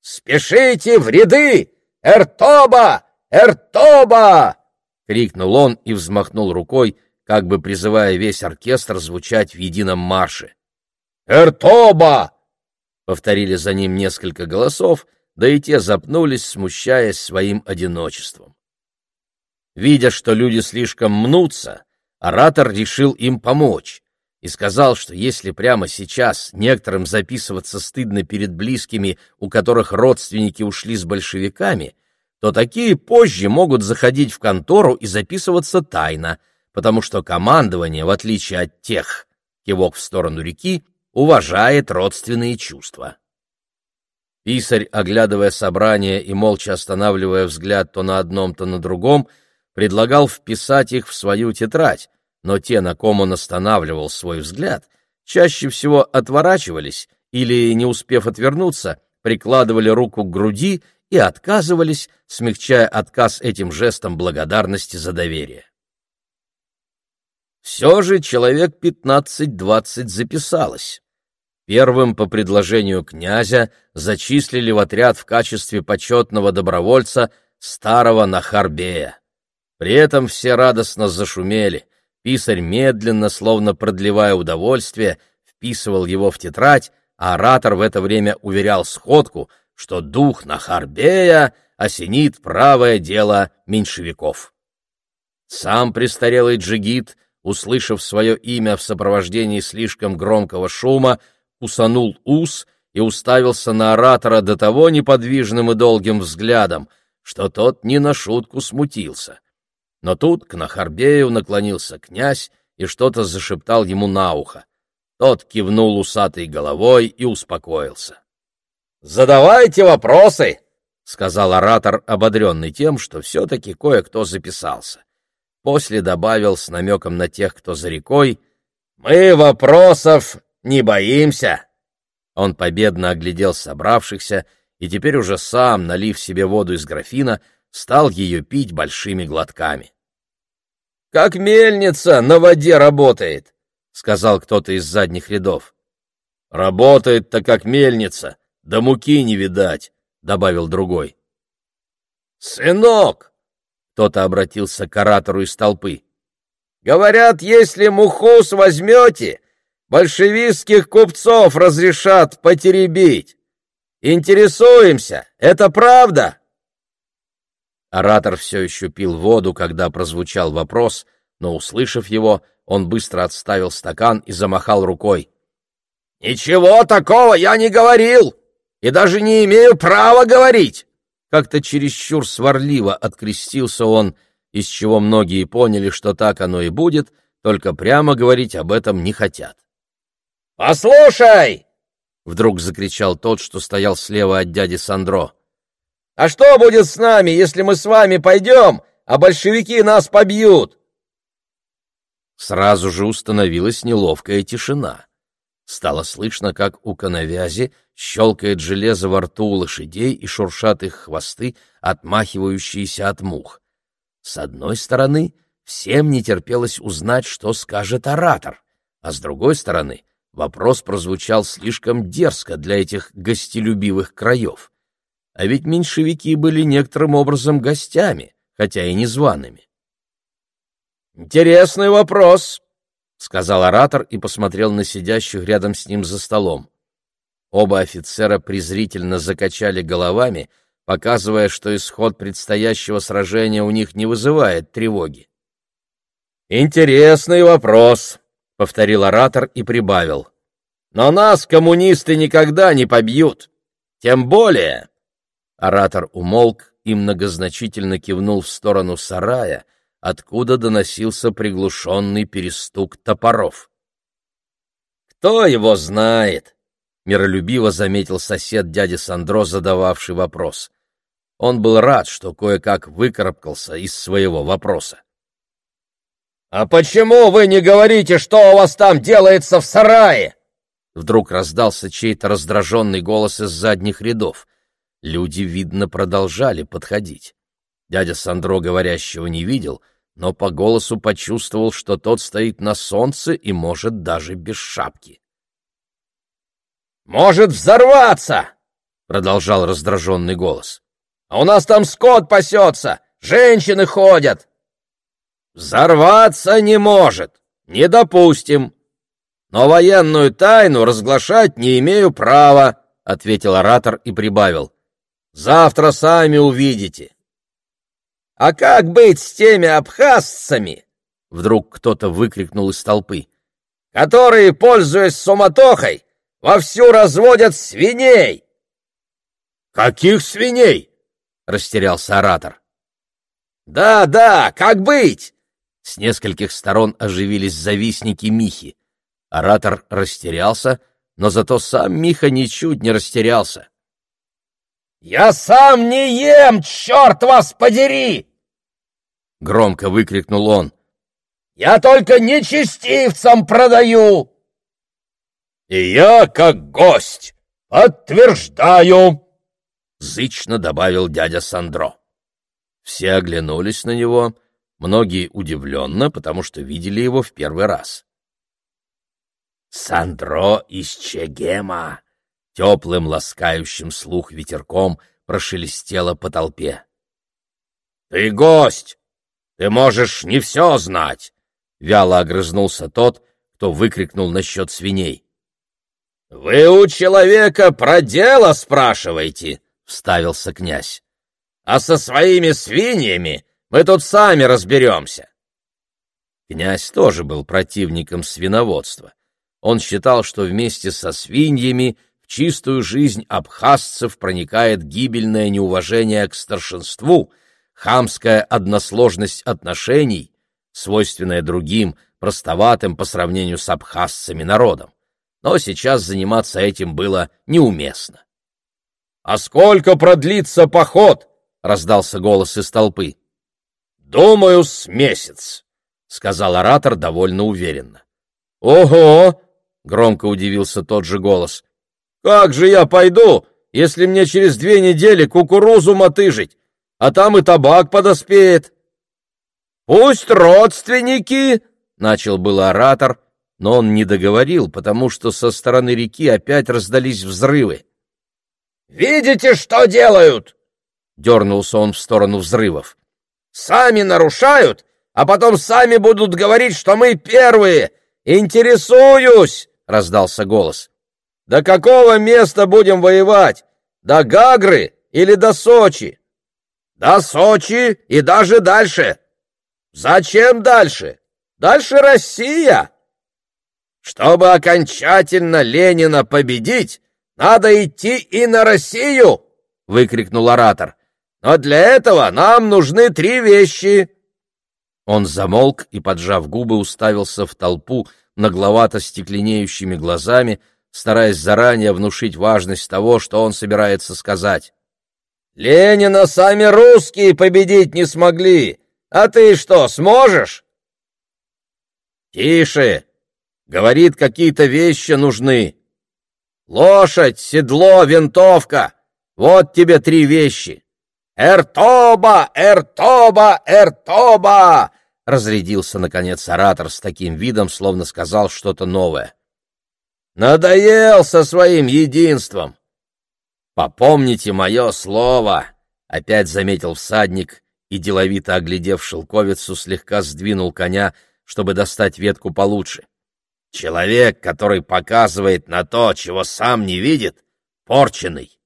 Спешите в ряды! Эртоба! Эртоба!» — крикнул он и взмахнул рукой, как бы призывая весь оркестр звучать в едином марше. «Эртоба!» — повторили за ним несколько голосов, да и те запнулись, смущаясь своим одиночеством. Видя, что люди слишком мнутся, оратор решил им помочь и сказал, что если прямо сейчас некоторым записываться стыдно перед близкими, у которых родственники ушли с большевиками, то такие позже могут заходить в контору и записываться тайно, потому что командование, в отличие от тех, кивок в сторону реки, уважает родственные чувства. Писарь, оглядывая собрание и молча останавливая взгляд то на одном, то на другом, предлагал вписать их в свою тетрадь, но те, на ком он останавливал свой взгляд, чаще всего отворачивались или, не успев отвернуться, прикладывали руку к груди и отказывались, смягчая отказ этим жестом благодарности за доверие. Все же человек пятнадцать-двадцать записалось. Первым по предложению князя зачислили в отряд в качестве почетного добровольца старого Нахарбея. При этом все радостно зашумели. Писарь медленно, словно продлевая удовольствие, вписывал его в тетрадь, а оратор в это время уверял сходку, что дух Нахарбея осенит правое дело меньшевиков. Сам престарелый джигит, услышав свое имя в сопровождении слишком громкого шума, усанул ус и уставился на оратора до того неподвижным и долгим взглядом, что тот не на шутку смутился. Но тут к Нахарбею наклонился князь и что-то зашептал ему на ухо. Тот кивнул усатой головой и успокоился. задавайте вопросы, — сказал оратор, ободренный тем, что все-таки кое-кто записался. После добавил с намеком на тех, кто за рекой, «Мы вопросов не боимся!» Он победно оглядел собравшихся и теперь уже сам, налив себе воду из графина, стал ее пить большими глотками. «Как мельница на воде работает!» — сказал кто-то из задних рядов. «Работает-то как мельница, да муки не видать», — добавил другой. «Сынок!» — кто-то обратился к оратору из толпы. «Говорят, если мухус возьмете, большевистских купцов разрешат потеребить. Интересуемся, это правда?» Оратор все еще пил воду, когда прозвучал вопрос, но, услышав его, он быстро отставил стакан и замахал рукой. «Ничего такого я не говорил и даже не имею права говорить!» Как-то чересчур сварливо открестился он, из чего многие поняли, что так оно и будет, только прямо говорить об этом не хотят. «Послушай!» — вдруг закричал тот, что стоял слева от дяди Сандро. «А что будет с нами, если мы с вами пойдем, а большевики нас побьют?» Сразу же установилась неловкая тишина. Стало слышно, как у коновязи щелкает железо во рту у лошадей и шуршат их хвосты, отмахивающиеся от мух. С одной стороны, всем не терпелось узнать, что скажет оратор, а с другой стороны, вопрос прозвучал слишком дерзко для этих гостелюбивых краев. А ведь меньшевики были некоторым образом гостями, хотя и незваными. «Интересный вопрос», — сказал оратор и посмотрел на сидящих рядом с ним за столом. Оба офицера презрительно закачали головами, показывая, что исход предстоящего сражения у них не вызывает тревоги. «Интересный вопрос», — повторил оратор и прибавил. «Но нас коммунисты никогда не побьют. Тем более...» Оратор умолк и многозначительно кивнул в сторону сарая, — откуда доносился приглушенный перестук топоров. «Кто его знает?» — миролюбиво заметил сосед дяди Сандро, задававший вопрос. Он был рад, что кое-как выкарабкался из своего вопроса. «А почему вы не говорите, что у вас там делается в сарае?» Вдруг раздался чей-то раздраженный голос из задних рядов. Люди, видно, продолжали подходить. Дядя Сандро говорящего не видел, но по голосу почувствовал, что тот стоит на солнце и может даже без шапки. «Может взорваться!» — продолжал раздраженный голос. «А у нас там скот пасется, женщины ходят!» «Взорваться не может, не допустим. Но военную тайну разглашать не имею права», — ответил оратор и прибавил. «Завтра сами увидите. «А как быть с теми абхазцами?» — вдруг кто-то выкрикнул из толпы. «Которые, пользуясь суматохой, вовсю разводят свиней!» «Каких свиней?» — растерялся оратор. «Да, да, как быть?» С нескольких сторон оживились завистники Михи. Оратор растерялся, но зато сам Миха ничуть не растерялся. «Я сам не ем, черт вас подери!» — громко выкрикнул он. «Я только нечестивцам продаю!» «И я, как гость, подтверждаю!» — зычно добавил дядя Сандро. Все оглянулись на него, многие удивленно, потому что видели его в первый раз. «Сандро из Чегема!» — теплым, ласкающим слух ветерком прошелестело по толпе. «Ты гость! Ты можешь не все знать, — вяло огрызнулся тот, кто выкрикнул насчет свиней. — Вы у человека про дело спрашиваете, — вставился князь. — А со своими свиньями мы тут сами разберемся. Князь тоже был противником свиноводства. Он считал, что вместе со свиньями в чистую жизнь абхазцев проникает гибельное неуважение к старшинству — хамская односложность отношений, свойственная другим, простоватым по сравнению с абхазцами народом. Но сейчас заниматься этим было неуместно. «А сколько продлится поход?» — раздался голос из толпы. «Думаю, с месяц», — сказал оратор довольно уверенно. «Ого!» — громко удивился тот же голос. «Как же я пойду, если мне через две недели кукурузу мотыжить, а там и табак подоспеет?» «Пусть родственники!» — начал был оратор, но он не договорил, потому что со стороны реки опять раздались взрывы. «Видите, что делают?» — дернулся он в сторону взрывов. «Сами нарушают, а потом сами будут говорить, что мы первые. Интересуюсь!» — раздался голос. «До какого места будем воевать? До Гагры или до Сочи?» «До Сочи и даже дальше!» «Зачем дальше? Дальше Россия!» Чтобы окончательно Ленина победить, надо идти и на Россию, выкрикнул оратор. Но для этого нам нужны три вещи. Он замолк и, поджав губы, уставился в толпу нагловато стекленеющими глазами, стараясь заранее внушить важность того, что он собирается сказать. «Ленина сами русские победить не смогли, а ты что, сможешь?» «Тише!» Говорит, какие-то вещи нужны. Лошадь, седло, винтовка. Вот тебе три вещи. «Эртоба! Эртоба! Эртоба!» Разрядился, наконец, оратор с таким видом, словно сказал что-то новое. «Надоел со своим единством!» «Попомните мое слово!» — опять заметил всадник и, деловито оглядев шелковицу, слегка сдвинул коня, чтобы достать ветку получше. Человек, который показывает на то, чего сам не видит, порченый.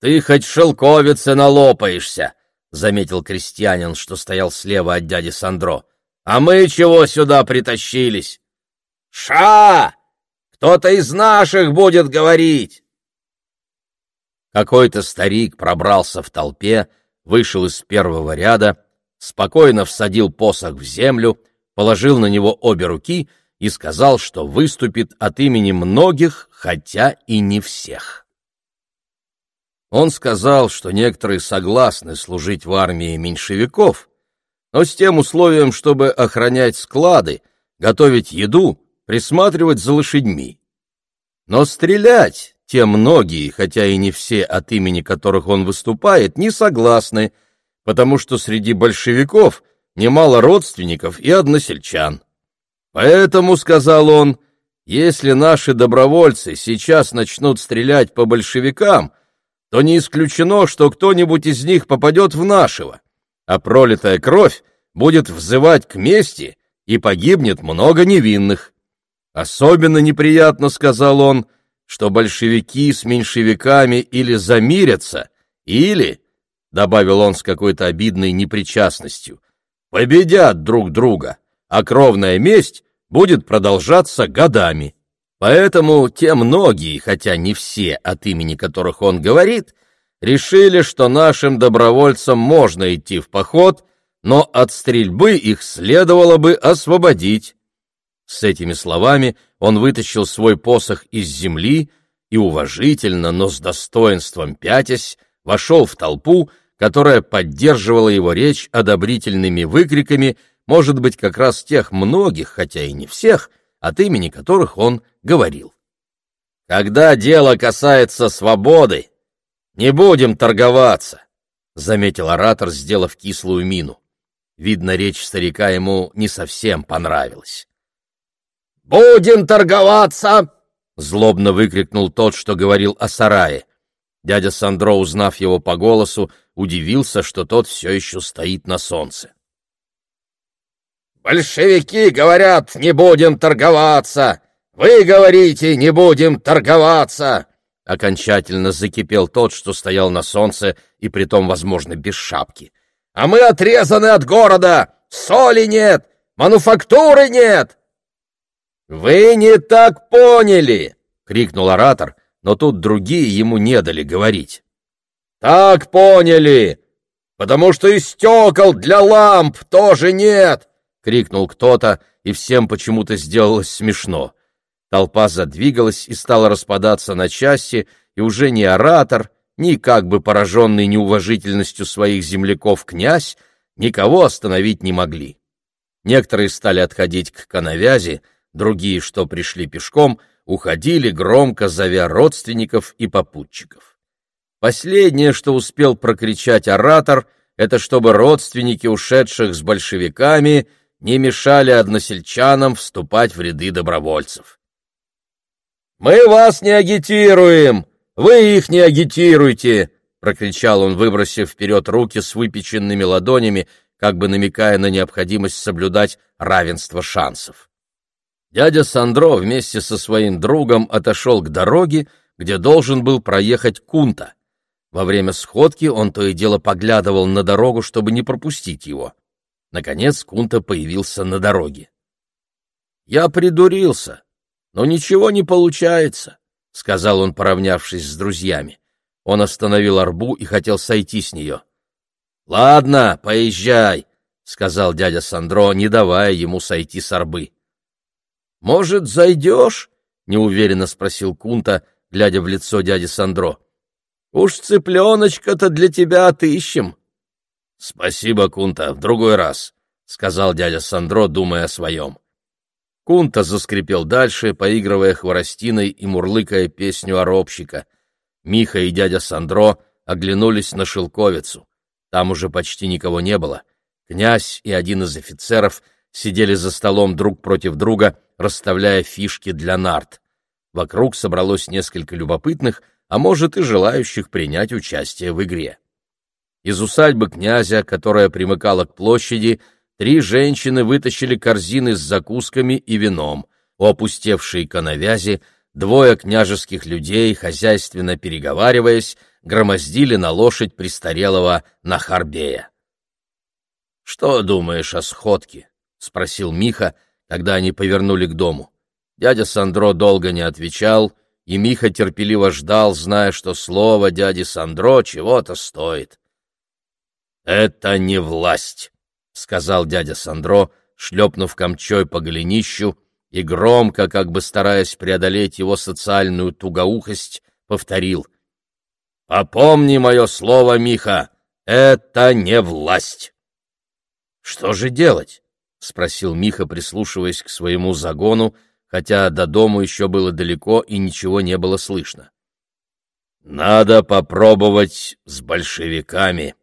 «Ты хоть шелковицы налопаешься», — заметил крестьянин, что стоял слева от дяди Сандро. «А мы чего сюда притащились?» «Ша! Кто-то из наших будет говорить!» Какой-то старик пробрался в толпе, вышел из первого ряда, спокойно всадил посох в землю, положил на него обе руки — и сказал, что выступит от имени многих, хотя и не всех. Он сказал, что некоторые согласны служить в армии меньшевиков, но с тем условием, чтобы охранять склады, готовить еду, присматривать за лошадьми. Но стрелять те многие, хотя и не все, от имени которых он выступает, не согласны, потому что среди большевиков немало родственников и односельчан. Поэтому, — сказал он, — если наши добровольцы сейчас начнут стрелять по большевикам, то не исключено, что кто-нибудь из них попадет в нашего, а пролитая кровь будет взывать к мести, и погибнет много невинных. Особенно неприятно, — сказал он, — что большевики с меньшевиками или замирятся, или, — добавил он с какой-то обидной непричастностью, — победят друг друга а кровная месть будет продолжаться годами. Поэтому те многие, хотя не все, от имени которых он говорит, решили, что нашим добровольцам можно идти в поход, но от стрельбы их следовало бы освободить. С этими словами он вытащил свой посох из земли и уважительно, но с достоинством пятясь, вошел в толпу, которая поддерживала его речь одобрительными выкриками может быть, как раз тех многих, хотя и не всех, от имени которых он говорил. «Когда дело касается свободы, не будем торговаться», — заметил оратор, сделав кислую мину. Видно, речь старика ему не совсем понравилась. «Будем торговаться!» — злобно выкрикнул тот, что говорил о сарае. Дядя Сандро, узнав его по голосу, удивился, что тот все еще стоит на солнце. «Большевики говорят, не будем торговаться! Вы говорите, не будем торговаться!» Окончательно закипел тот, что стоял на солнце, и притом, возможно, без шапки. «А мы отрезаны от города! Соли нет! Мануфактуры нет!» «Вы не так поняли!» — крикнул оратор, но тут другие ему не дали говорить. «Так поняли! Потому что и стекол для ламп тоже нет! — крикнул кто-то, и всем почему-то сделалось смешно. Толпа задвигалась и стала распадаться на части, и уже ни оратор, ни как бы пораженный неуважительностью своих земляков князь никого остановить не могли. Некоторые стали отходить к коновязи, другие, что пришли пешком, уходили, громко зовя родственников и попутчиков. Последнее, что успел прокричать оратор, это чтобы родственники ушедших с большевиками не мешали односельчанам вступать в ряды добровольцев. «Мы вас не агитируем! Вы их не агитируйте!» — прокричал он, выбросив вперед руки с выпеченными ладонями, как бы намекая на необходимость соблюдать равенство шансов. Дядя Сандро вместе со своим другом отошел к дороге, где должен был проехать Кунта. Во время сходки он то и дело поглядывал на дорогу, чтобы не пропустить его. Наконец Кунта появился на дороге. «Я придурился, но ничего не получается», — сказал он, поравнявшись с друзьями. Он остановил арбу и хотел сойти с нее. «Ладно, поезжай», — сказал дядя Сандро, не давая ему сойти с арбы. «Может, зайдешь?» — неуверенно спросил Кунта, глядя в лицо дяди Сандро. «Уж цыпленочка-то для тебя отыщем». «Спасибо, Кунта, в другой раз», — сказал дядя Сандро, думая о своем. Кунта заскрипел дальше, поигрывая хворостиной и мурлыкая песню оробщика. Миха и дядя Сандро оглянулись на шелковицу. Там уже почти никого не было. Князь и один из офицеров сидели за столом друг против друга, расставляя фишки для нарт. Вокруг собралось несколько любопытных, а может и желающих принять участие в игре. Из усадьбы князя, которая примыкала к площади, три женщины вытащили корзины с закусками и вином. У опустевшей коновязи двое княжеских людей, хозяйственно переговариваясь, громоздили на лошадь престарелого Нахарбея. — Что думаешь о сходке? — спросил Миха, когда они повернули к дому. Дядя Сандро долго не отвечал, и Миха терпеливо ждал, зная, что слово дяди Сандро чего-то стоит. — Это не власть, — сказал дядя Сандро, шлепнув камчой по голенищу, и громко, как бы стараясь преодолеть его социальную тугоухость, повторил — Попомни мое слово, Миха, это не власть. Что же делать? спросил Миха, прислушиваясь к своему загону, хотя до дому еще было далеко и ничего не было слышно. Надо попробовать с большевиками,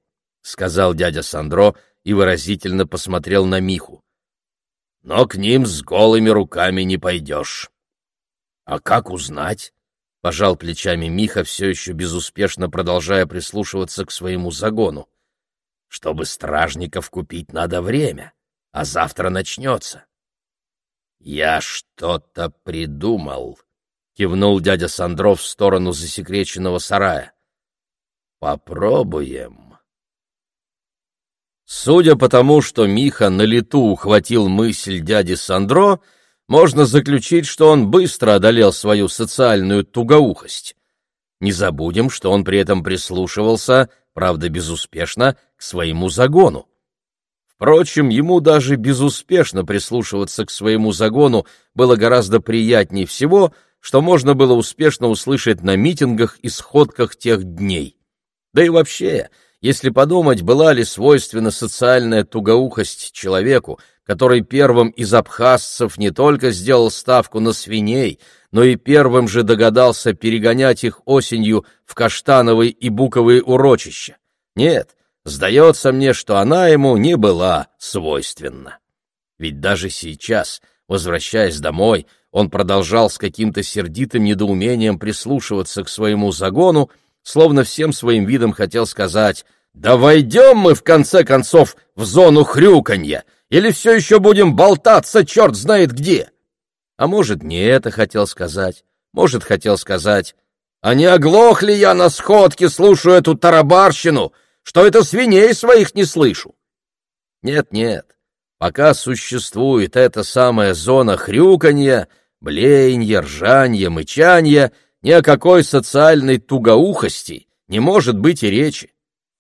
сказал дядя Сандро и выразительно посмотрел на Миху. Но к ним с голыми руками не пойдешь. А как узнать? — пожал плечами Миха, все еще безуспешно продолжая прислушиваться к своему загону. — Чтобы стражников купить, надо время, а завтра начнется. — Я что-то придумал, — кивнул дядя Сандров в сторону засекреченного сарая. — Попробуем. Судя по тому, что Миха на лету ухватил мысль дяди Сандро, — можно заключить, что он быстро одолел свою социальную тугоухость. Не забудем, что он при этом прислушивался, правда безуспешно, к своему загону. Впрочем, ему даже безуспешно прислушиваться к своему загону было гораздо приятнее всего, что можно было успешно услышать на митингах и сходках тех дней. Да и вообще, если подумать, была ли свойственна социальная тугоухость человеку, который первым из абхазцев не только сделал ставку на свиней, но и первым же догадался перегонять их осенью в каштановые и буковые урочища. Нет, сдается мне, что она ему не была свойственна. Ведь даже сейчас, возвращаясь домой, он продолжал с каким-то сердитым недоумением прислушиваться к своему загону, словно всем своим видом хотел сказать «Да войдем мы, в конце концов, в зону хрюканья!» Или все еще будем болтаться черт знает где? А может, не это хотел сказать. Может, хотел сказать, а не оглох ли я на сходке, слушаю эту тарабарщину, что это свиней своих не слышу? Нет-нет, пока существует эта самая зона хрюканья, блеянья, ржанья, мычанья, ни о какой социальной тугоухости не может быть и речи.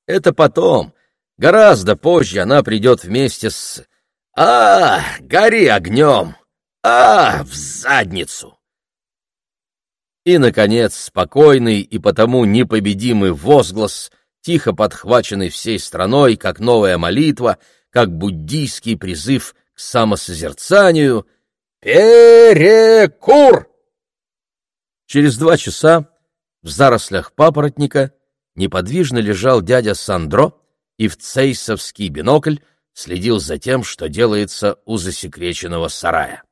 Это потом, гораздо позже она придет вместе с а, гори огнем! А, в задницу! И, наконец, спокойный и потому непобедимый возглас, тихо подхваченный всей страной, как новая молитва, как буддийский призыв к самосозерцанию «Перекур!». Через два часа в зарослях папоротника неподвижно лежал дядя Сандро и в цейсовский бинокль следил за тем, что делается у засекреченного сарая.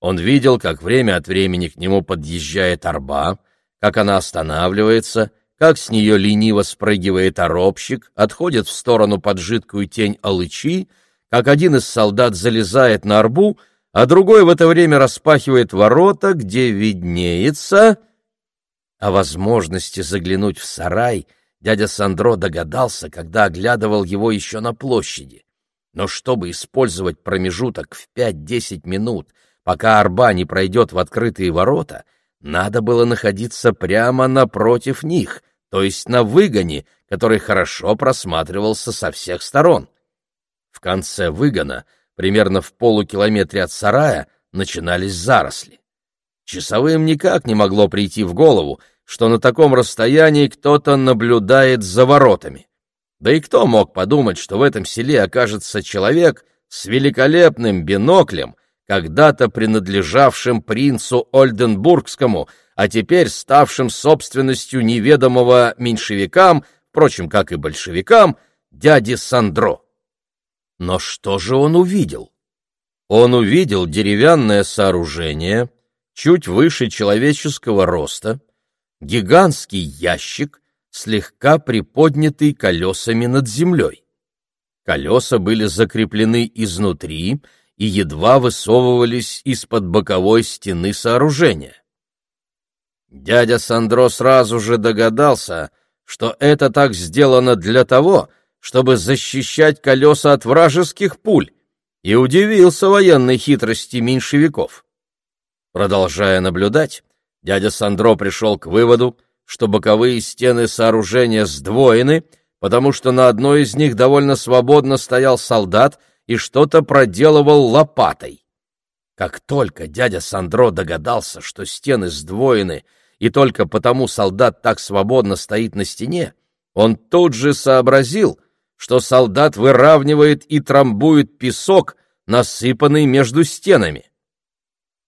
Он видел, как время от времени к нему подъезжает арба, как она останавливается, как с нее лениво спрыгивает оробщик, отходит в сторону под жидкую тень алычи, как один из солдат залезает на арбу, а другой в это время распахивает ворота, где виднеется... О возможности заглянуть в сарай дядя Сандро догадался, когда оглядывал его еще на площади. Но чтобы использовать промежуток в пять-десять минут, пока арба не пройдет в открытые ворота, надо было находиться прямо напротив них, то есть на выгоне, который хорошо просматривался со всех сторон. В конце выгона, примерно в полукилометре от сарая, начинались заросли. Часовым никак не могло прийти в голову, что на таком расстоянии кто-то наблюдает за воротами. Да и кто мог подумать, что в этом селе окажется человек с великолепным биноклем, когда-то принадлежавшим принцу Ольденбургскому, а теперь ставшим собственностью неведомого меньшевикам, впрочем, как и большевикам, дяди Сандро. Но что же он увидел? Он увидел деревянное сооружение, чуть выше человеческого роста, гигантский ящик, слегка приподнятый колесами над землей. Колеса были закреплены изнутри и едва высовывались из-под боковой стены сооружения. Дядя Сандро сразу же догадался, что это так сделано для того, чтобы защищать колеса от вражеских пуль, и удивился военной хитрости меньшевиков. Продолжая наблюдать, Дядя Сандро пришел к выводу, что боковые стены сооружения сдвоены, потому что на одной из них довольно свободно стоял солдат и что-то проделывал лопатой. Как только дядя Сандро догадался, что стены сдвоены, и только потому солдат так свободно стоит на стене, он тут же сообразил, что солдат выравнивает и трамбует песок, насыпанный между стенами.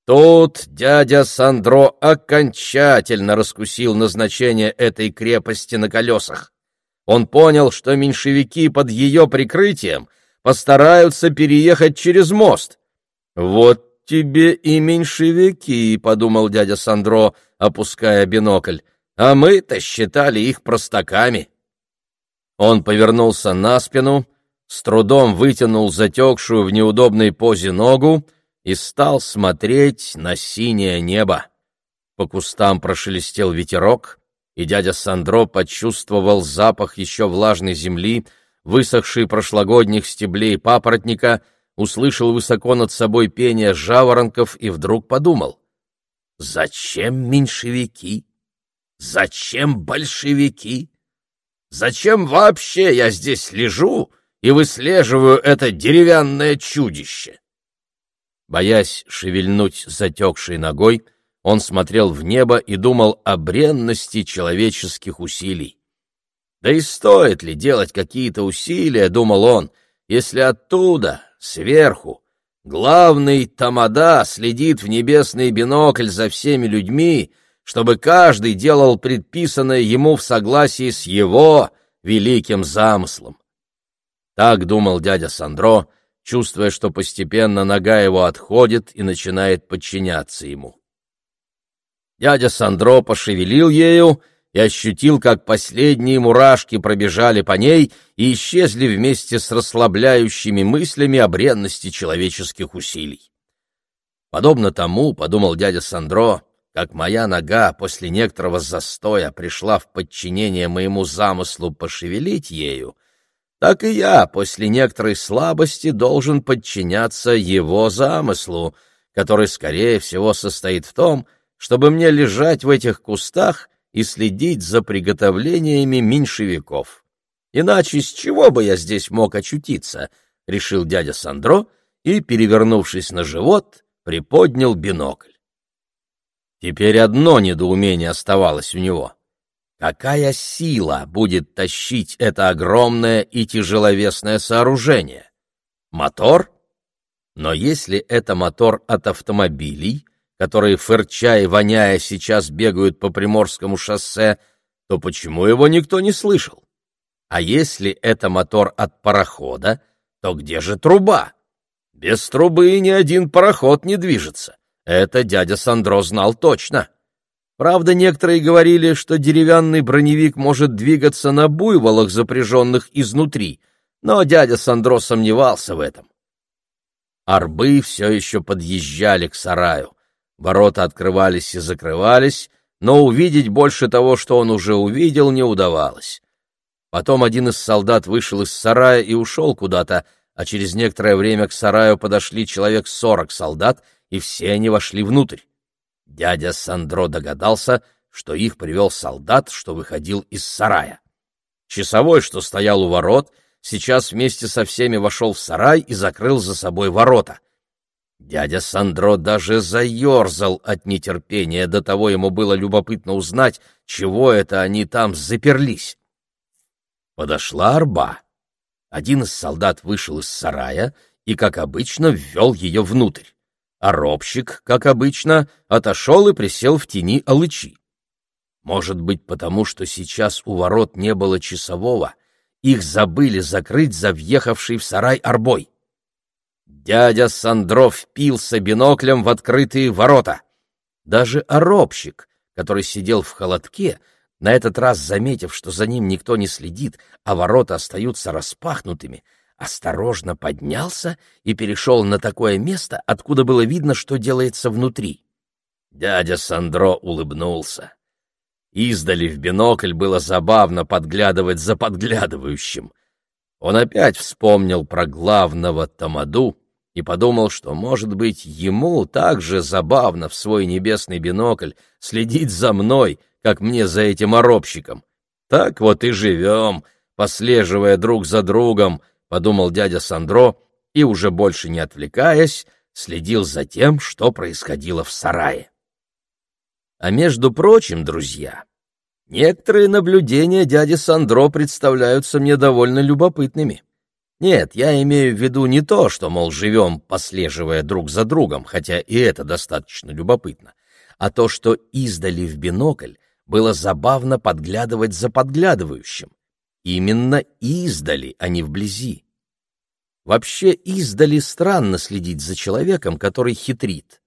Тут дядя Сандро окончательно раскусил назначение этой крепости на колесах. Он понял, что меньшевики под ее прикрытием постараются переехать через мост. «Вот тебе и меньшевики», — подумал дядя Сандро, опуская бинокль, «а мы-то считали их простаками». Он повернулся на спину, с трудом вытянул затекшую в неудобной позе ногу, и стал смотреть на синее небо. По кустам прошелестел ветерок, и дядя Сандро почувствовал запах еще влажной земли, высохшей прошлогодних стеблей папоротника, услышал высоко над собой пение жаворонков и вдруг подумал, «Зачем меньшевики? Зачем большевики? Зачем вообще я здесь лежу и выслеживаю это деревянное чудище?» Боясь шевельнуть затекшей ногой, он смотрел в небо и думал о бренности человеческих усилий. Да и стоит ли делать какие-то усилия, думал он, если оттуда, сверху, главный тамада следит в небесный бинокль за всеми людьми, чтобы каждый делал предписанное ему в согласии с его великим замыслом. Так думал дядя Сандро, чувствуя, что постепенно нога его отходит и начинает подчиняться ему. Дядя Сандро пошевелил ею и ощутил, как последние мурашки пробежали по ней и исчезли вместе с расслабляющими мыслями о бренности человеческих усилий. Подобно тому, — подумал дядя Сандро, — как моя нога после некоторого застоя пришла в подчинение моему замыслу пошевелить ею, так и я после некоторой слабости должен подчиняться его замыслу, который, скорее всего, состоит в том, чтобы мне лежать в этих кустах и следить за приготовлениями меньшевиков. Иначе с чего бы я здесь мог очутиться, — решил дядя Сандро и, перевернувшись на живот, приподнял бинокль. Теперь одно недоумение оставалось у него. Какая сила будет тащить это огромное и тяжеловесное сооружение? Мотор? Но если это мотор от автомобилей, которые, фырча и воняя, сейчас бегают по Приморскому шоссе, то почему его никто не слышал? А если это мотор от парохода, то где же труба? Без трубы ни один пароход не движется. Это дядя Сандро знал точно. Правда, некоторые говорили, что деревянный броневик может двигаться на буйволах, запряженных изнутри, но дядя Сандро сомневался в этом. Арбы все еще подъезжали к сараю. Ворота открывались и закрывались, но увидеть больше того, что он уже увидел, не удавалось. Потом один из солдат вышел из сарая и ушел куда-то, а через некоторое время к сараю подошли человек сорок солдат, и все они вошли внутрь. Дядя Сандро догадался, что их привел солдат, что выходил из сарая. Часовой, что стоял у ворот, сейчас вместе со всеми вошел в сарай и закрыл за собой ворота. Дядя Сандро даже заерзал от нетерпения, до того ему было любопытно узнать, чего это они там заперлись. Подошла арба. Один из солдат вышел из сарая и, как обычно, ввел ее внутрь а робщик, как обычно, отошел и присел в тени алычи. Может быть, потому что сейчас у ворот не было часового, их забыли закрыть за въехавший в сарай арбой. Дядя Сандров впился биноклем в открытые ворота. Даже оробщик, который сидел в холодке, на этот раз заметив, что за ним никто не следит, а ворота остаются распахнутыми, осторожно поднялся и перешел на такое место, откуда было видно, что делается внутри. Дядя Сандро улыбнулся. Издали в бинокль было забавно подглядывать за подглядывающим. Он опять вспомнил про главного Тамаду и подумал, что, может быть, ему так же забавно в свой небесный бинокль следить за мной, как мне за этим оробщиком. Так вот и живем, послеживая друг за другом — подумал дядя Сандро и, уже больше не отвлекаясь, следил за тем, что происходило в сарае. А между прочим, друзья, некоторые наблюдения дяди Сандро представляются мне довольно любопытными. Нет, я имею в виду не то, что, мол, живем, послеживая друг за другом, хотя и это достаточно любопытно, а то, что издали в бинокль было забавно подглядывать за подглядывающим. Именно издали, а не вблизи. Вообще издали странно следить за человеком, который хитрит.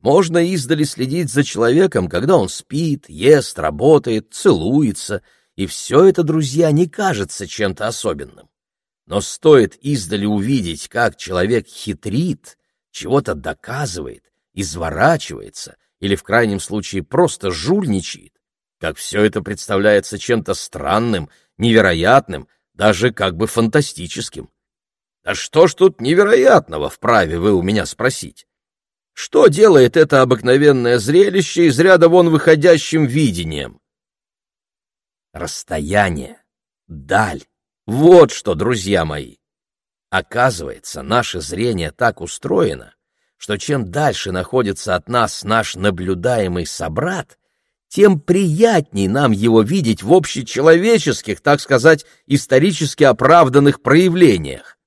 Можно издали следить за человеком, когда он спит, ест, работает, целуется, и все это, друзья, не кажется чем-то особенным. Но стоит издали увидеть, как человек хитрит, чего-то доказывает, изворачивается или, в крайнем случае, просто жульничает, как все это представляется чем-то странным, невероятным, даже как бы фантастическим. Да что ж тут невероятного, вправе вы у меня спросить? Что делает это обыкновенное зрелище из ряда вон выходящим видением? Расстояние, даль, вот что, друзья мои. Оказывается, наше зрение так устроено, что чем дальше находится от нас наш наблюдаемый собрат, тем приятней нам его видеть в общечеловеческих, так сказать, исторически оправданных проявлениях.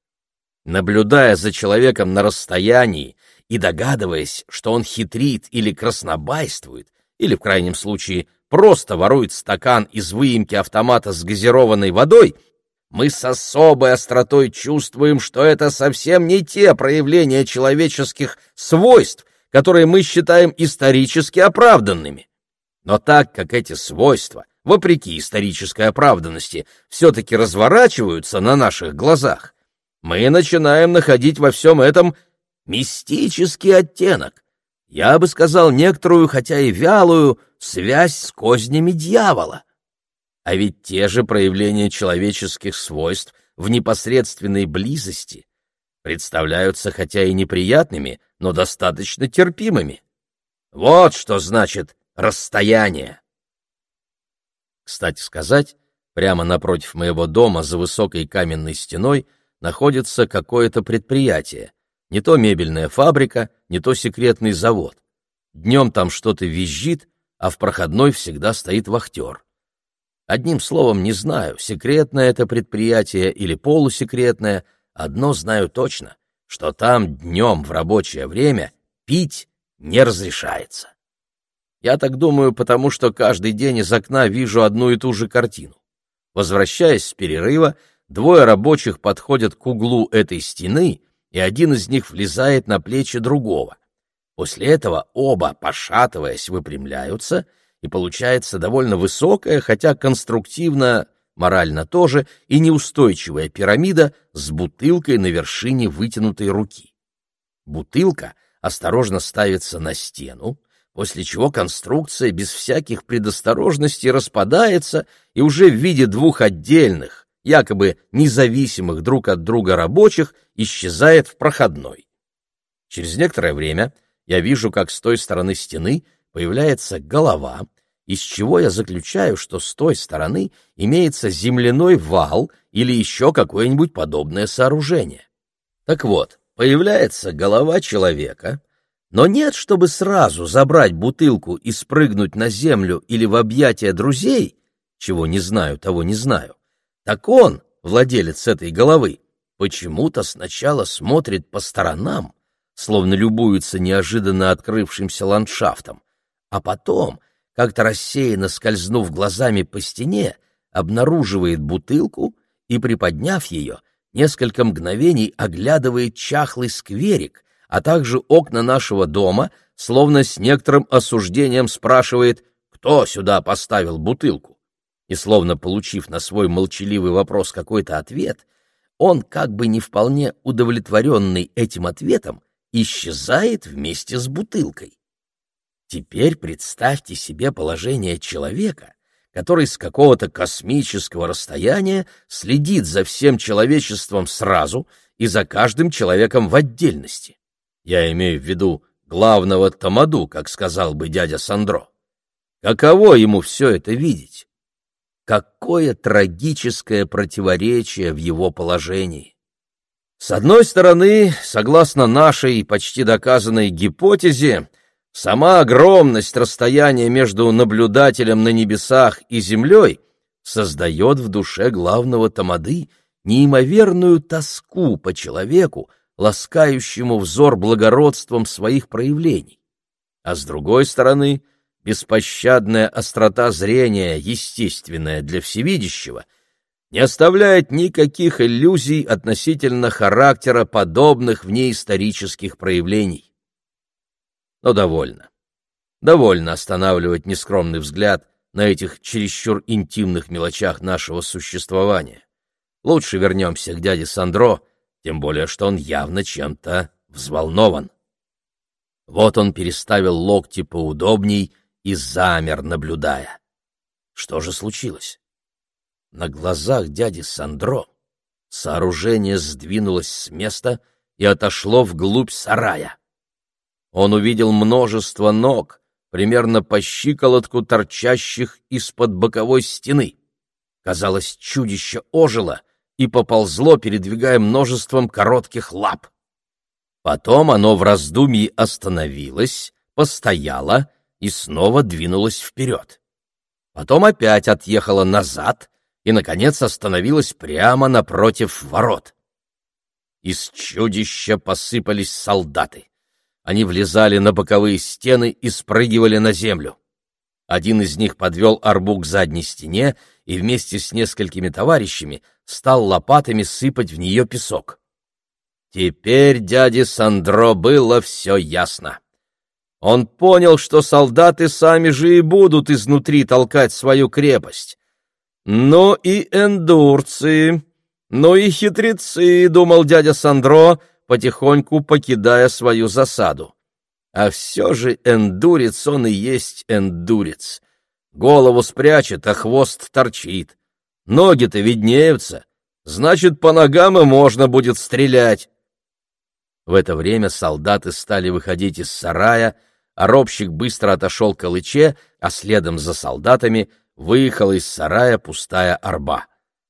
Наблюдая за человеком на расстоянии и догадываясь, что он хитрит или краснобайствует, или, в крайнем случае, просто ворует стакан из выемки автомата с газированной водой, мы с особой остротой чувствуем, что это совсем не те проявления человеческих свойств, которые мы считаем исторически оправданными. Но так как эти свойства, вопреки исторической оправданности, все-таки разворачиваются на наших глазах, мы начинаем находить во всем этом мистический оттенок. Я бы сказал, некоторую, хотя и вялую, связь с кознями дьявола. А ведь те же проявления человеческих свойств в непосредственной близости представляются хотя и неприятными, но достаточно терпимыми. Вот что значит расстояние. Кстати сказать, прямо напротив моего дома за высокой каменной стеной — находится какое-то предприятие, не то мебельная фабрика, не то секретный завод. днем там что-то визжит, а в проходной всегда стоит вахтер. Одним словом, не знаю, секретное это предприятие или полусекретное, одно знаю точно, что там днем в рабочее время пить не разрешается. Я так думаю, потому что каждый день из окна вижу одну и ту же картину. Возвращаясь с перерыва, двое рабочих подходят к углу этой стены, и один из них влезает на плечи другого. После этого оба, пошатываясь, выпрямляются, и получается довольно высокая, хотя конструктивно, морально тоже, и неустойчивая пирамида с бутылкой на вершине вытянутой руки. Бутылка осторожно ставится на стену, после чего конструкция без всяких предосторожностей распадается и уже в виде двух отдельных, якобы независимых друг от друга рабочих, исчезает в проходной. Через некоторое время я вижу, как с той стороны стены появляется голова, из чего я заключаю, что с той стороны имеется земляной вал или еще какое-нибудь подобное сооружение. Так вот, появляется голова человека — но нет, чтобы сразу забрать бутылку и спрыгнуть на землю или в объятия друзей, чего не знаю, того не знаю. Так он, владелец этой головы, почему-то сначала смотрит по сторонам, словно любуется неожиданно открывшимся ландшафтом, а потом, как-то рассеянно скользнув глазами по стене, обнаруживает бутылку и, приподняв ее, несколько мгновений оглядывает чахлый скверик, а также окна нашего дома, словно с некоторым осуждением спрашивает, кто сюда поставил бутылку. И словно получив на свой молчаливый вопрос какой-то ответ, он, как бы не вполне удовлетворенный этим ответом, исчезает вместе с бутылкой. Теперь представьте себе положение человека, который с какого-то космического расстояния следит за всем человечеством сразу и за каждым человеком в отдельности. Я имею в виду главного Тамаду, как сказал бы дядя Сандро. Каково ему все это видеть? Какое трагическое противоречие в его положении! С одной стороны, согласно нашей почти доказанной гипотезе, сама огромность расстояния между наблюдателем на небесах и землей создает в душе главного Тамады неимоверную тоску по человеку, ласкающему взор благородством своих проявлений. А с другой стороны, беспощадная острота зрения, естественная для всевидящего, не оставляет никаких иллюзий относительно характера подобных в ней исторических проявлений. Но довольно. Довольно останавливать нескромный взгляд на этих чересчур интимных мелочах нашего существования. Лучше вернемся к дяде Сандро — тем более что он явно чем-то взволнован. Вот он переставил локти поудобней и замер, наблюдая. Что же случилось? На глазах дяди Сандро сооружение сдвинулось с места и отошло вглубь сарая. Он увидел множество ног, примерно по щиколотку торчащих из-под боковой стены. Казалось, чудище ожило — и поползло, передвигая множеством коротких лап. Потом оно в раздумье остановилось, постояло и снова двинулось вперед. Потом опять отъехало назад и, наконец, остановилось прямо напротив ворот. Из чудища посыпались солдаты. Они влезали на боковые стены и спрыгивали на землю. Один из них подвел арбу к задней стене и вместе с несколькими товарищами стал лопатами сыпать в нее песок. Теперь дяде Сандро было все ясно. Он понял, что солдаты сами же и будут изнутри толкать свою крепость. «Ну и эндурцы, ну и хитрецы», — думал дядя Сандро, потихоньку покидая свою засаду. А все же эндурец он и есть эндурец. Голову спрячет, а хвост торчит. Ноги-то виднеются. Значит, по ногам и можно будет стрелять. В это время солдаты стали выходить из сарая, а робщик быстро отошел к Алыче, а следом за солдатами выехала из сарая пустая арба.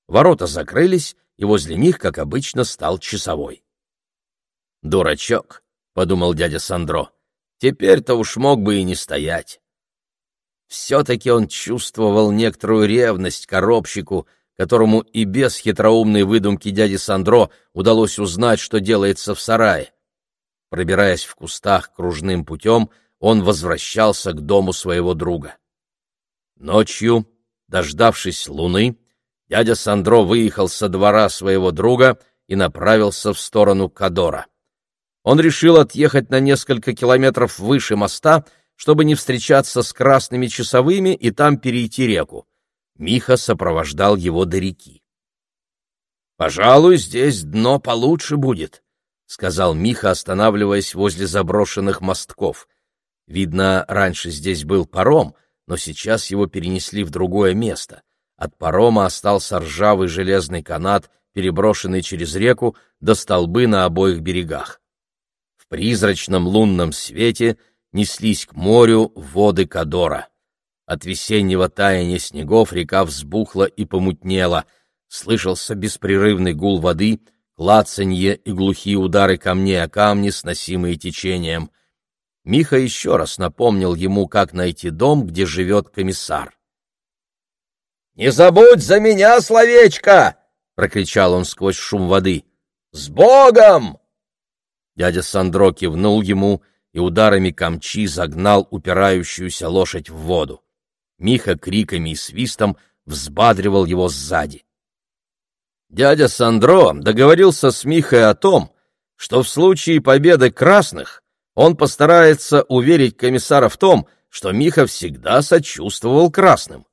Ворота закрылись, и возле них, как обычно, стал часовой. «Дурачок», — подумал дядя Сандро, теперь-то уж мог бы и не стоять. Все-таки он чувствовал некоторую ревность коробщику, которому и без хитроумной выдумки дяди Сандро удалось узнать, что делается в сарае. Пробираясь в кустах кружным путем, он возвращался к дому своего друга. Ночью, дождавшись луны, дядя Сандро выехал со двора своего друга и направился в сторону Кадора. Он решил отъехать на несколько километров выше моста, чтобы не встречаться с красными часовыми и там перейти реку. Миха сопровождал его до реки. «Пожалуй, здесь дно получше будет», — сказал Миха, останавливаясь возле заброшенных мостков. Видно, раньше здесь был паром, но сейчас его перенесли в другое место. От парома остался ржавый железный канат, переброшенный через реку до столбы на обоих берегах. Призрачном лунном свете неслись к морю воды Кадора. От весеннего таяния снегов река взбухла и помутнела. Слышался беспрерывный гул воды — клацанье и глухие удары камней о камни, сносимые течением. Миха еще раз напомнил ему, как найти дом, где живет комиссар. «Не забудь за меня словечко!» — прокричал он сквозь шум воды. «С Богом!» Дядя Сандро кивнул ему и ударами камчи загнал упирающуюся лошадь в воду. Миха криками и свистом взбадривал его сзади. Дядя Сандро договорился с Михой о том, что в случае победы красных он постарается уверить комиссара в том, что Миха всегда сочувствовал красным.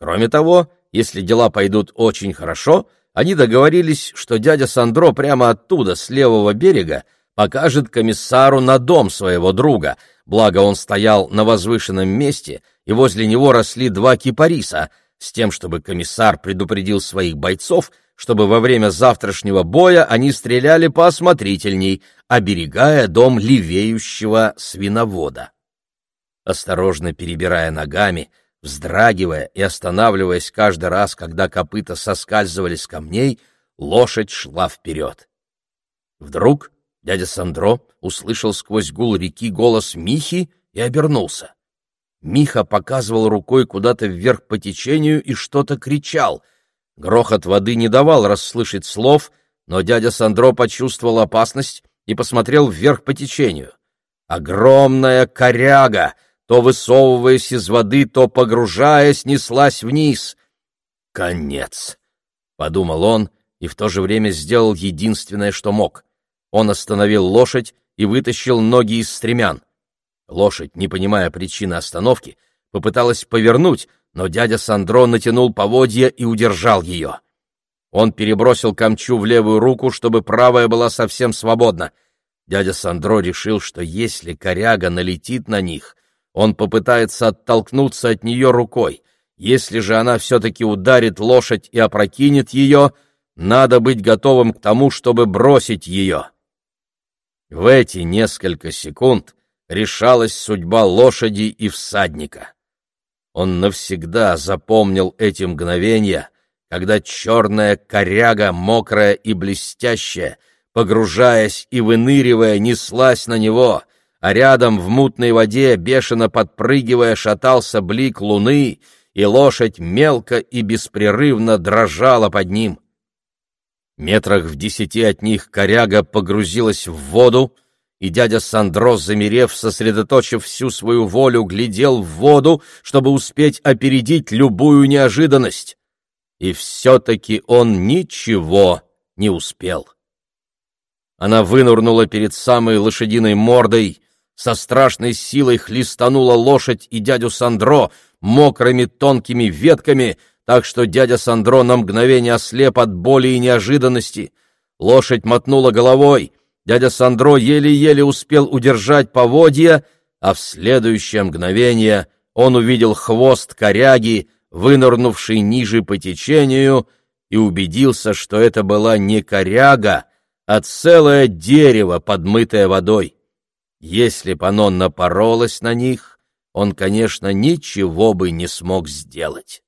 Кроме того, если дела пойдут очень хорошо, они договорились, что дядя Сандро прямо оттуда, с левого берега, покажет комиссару на дом своего друга, благо он стоял на возвышенном месте, и возле него росли два кипариса, с тем, чтобы комиссар предупредил своих бойцов — чтобы во время завтрашнего боя они стреляли поосмотрительней, оберегая дом левеющего свиновода. Осторожно перебирая ногами, вздрагивая и останавливаясь каждый раз, когда копыта соскальзывали с камней, лошадь шла вперед. Вдруг дядя Сандро услышал сквозь гул реки голос Михи и обернулся. Миха показывал рукой куда-то вверх по течению и что-то кричал — Грохот воды не давал расслышать слов, но дядя Сандро почувствовал опасность и посмотрел вверх по течению. Огромная коряга, то высовываясь из воды, то погружаясь, неслась вниз. «Конец!» — подумал он и в то же время сделал единственное, что мог. Он остановил лошадь и вытащил ноги из стремян. Лошадь, не понимая причины остановки, попыталась повернуть, но дядя Сандро натянул поводья и удержал ее. Он перебросил камчу в левую руку, чтобы правая была совсем свободна. Дядя Сандро решил, что если коряга налетит на них, он попытается оттолкнуться от нее рукой. Если же она все-таки ударит лошадь и опрокинет ее, надо быть готовым к тому, чтобы бросить ее. В эти несколько секунд решалась судьба лошади и всадника. Он навсегда запомнил эти мгновения, когда черная коряга, мокрая и блестящая, погружаясь и выныривая, неслась на него, а рядом в мутной воде, бешено подпрыгивая, шатался блик луны, и лошадь мелко и беспрерывно дрожала под ним. Метрах в десяти от них коряга погрузилась в воду, и дядя Сандро, замерев, сосредоточив всю свою волю, глядел в воду, чтобы успеть опередить любую неожиданность. И все-таки он ничего не успел. Она вынурнула перед самой лошадиной мордой, со страшной силой хлестанула лошадь и дядю Сандро мокрыми тонкими ветками, так что дядя Сандро на мгновение ослеп от боли и неожиданности. Лошадь мотнула головой — Дядя Сандро еле-еле успел удержать поводья, а в следующее мгновение он увидел хвост коряги, вынырнувший ниже по течению, и убедился, что это была не коряга, а целое дерево, подмытое водой. Если б оно напоролось на них, он, конечно, ничего бы не смог сделать.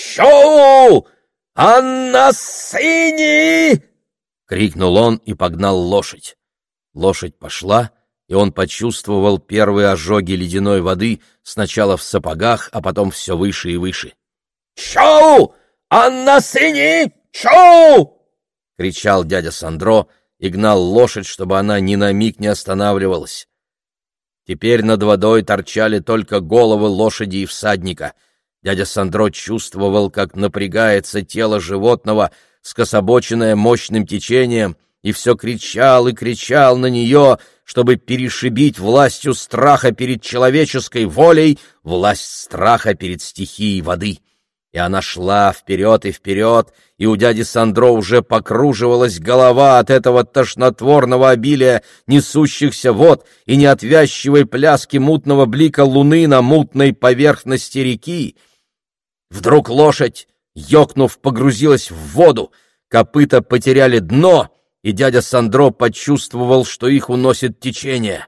«Шоу! Анна Сини!» крикнул он и погнал лошадь. Лошадь пошла, и он почувствовал первые ожоги ледяной воды сначала в сапогах, а потом все выше и выше. «Чоу! Анна Сини! Чоу!» — кричал дядя Сандро и гнал лошадь, чтобы она ни на миг не останавливалась. Теперь над водой торчали только головы лошади и всадника. Дядя Сандро чувствовал, как напрягается тело животного, скособоченное мощным течением, и все кричал и кричал на нее, чтобы перешибить властью страха перед человеческой волей власть страха перед стихией воды. И она шла вперед и вперед, и у дяди Сандро уже покруживалась голова от этого тошнотворного обилия несущихся вод и неотвязчивой пляски мутного блика луны на мутной поверхности реки. Вдруг лошадь, ёкнув, погрузилась в воду, копыта потеряли дно, и дядя Сандро почувствовал, что их уносит течение.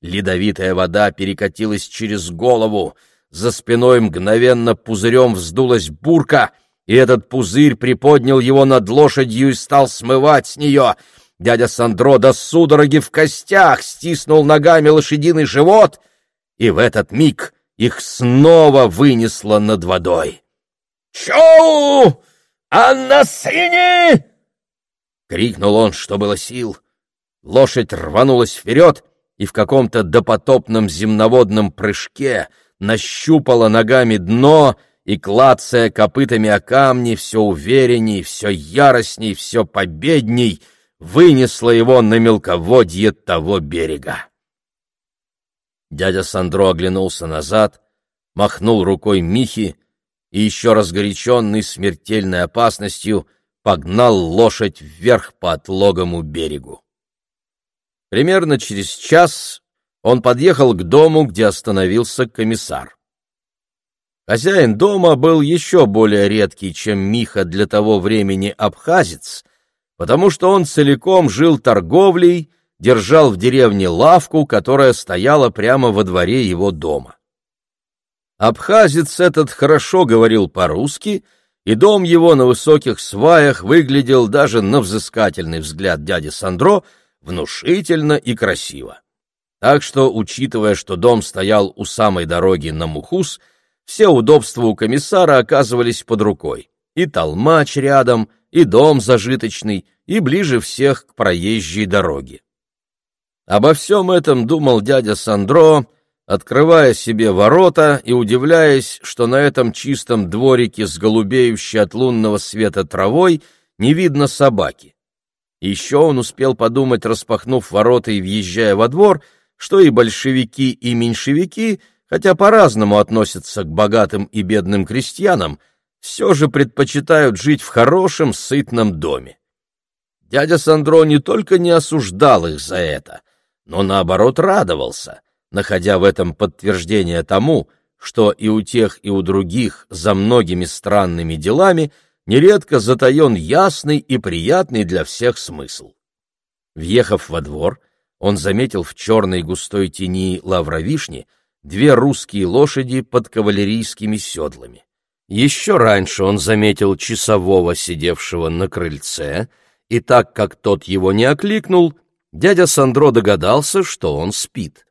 Ледовитая вода перекатилась через голову, за спиной мгновенно пузырем вздулась бурка — и этот пузырь приподнял его над лошадью и стал смывать с нее. Дядя Сандро до судороги в костях стиснул ногами лошадиный живот, и в этот миг их снова вынесло над водой. «Чоу! Анна Сини!» — крикнул он, что было сил. Лошадь рванулась вперед и в каком-то допотопном земноводном прыжке нащупала ногами дно — и, клацая копытами о камни, все уверенней, все яростней, все победней, вынесла его на мелководье того берега. Дядя Сандро оглянулся назад, махнул рукой Михи и, еще разгоряченный смертельной опасностью, погнал лошадь вверх по отлогому берегу. Примерно через час он подъехал к дому, где остановился комиссар. Хозяин дома был еще более редкий, чем Миха для того времени абхазец, потому что он целиком жил торговлей, держал в деревне лавку, которая стояла прямо во дворе его дома. Абхазец этот хорошо говорил по-русски, и дом его на высоких сваях выглядел даже на взыскательный взгляд дяди Сандро внушительно и красиво. Так что, учитывая, что дом стоял у самой дороги на Мухус, все удобства у комиссара оказывались под рукой. И толмач рядом, и дом зажиточный, и ближе всех к проезжей дороге. Обо всем этом думал дядя Сандро, открывая себе ворота и удивляясь, что на этом чистом дворике с голубеющей от лунного света травой не видно собаки. Еще он успел подумать, распахнув ворота и въезжая во двор, что и большевики, и меньшевики — хотя по-разному относятся к богатым и бедным крестьянам, все же предпочитают жить в хорошем, сытном доме. Дядя Сандро не только не осуждал их за это, но наоборот радовался, находя в этом подтверждение тому, что и у тех, и у других за многими странными делами нередко затаен ясный и приятный для всех смысл. Въехав во двор, он заметил в черной густой тени лавровишни две русские лошади под кавалерийскими седлами. Еще раньше он заметил часового, сидевшего на крыльце, и так как тот его не окликнул, дядя Сандро догадался, что он спит.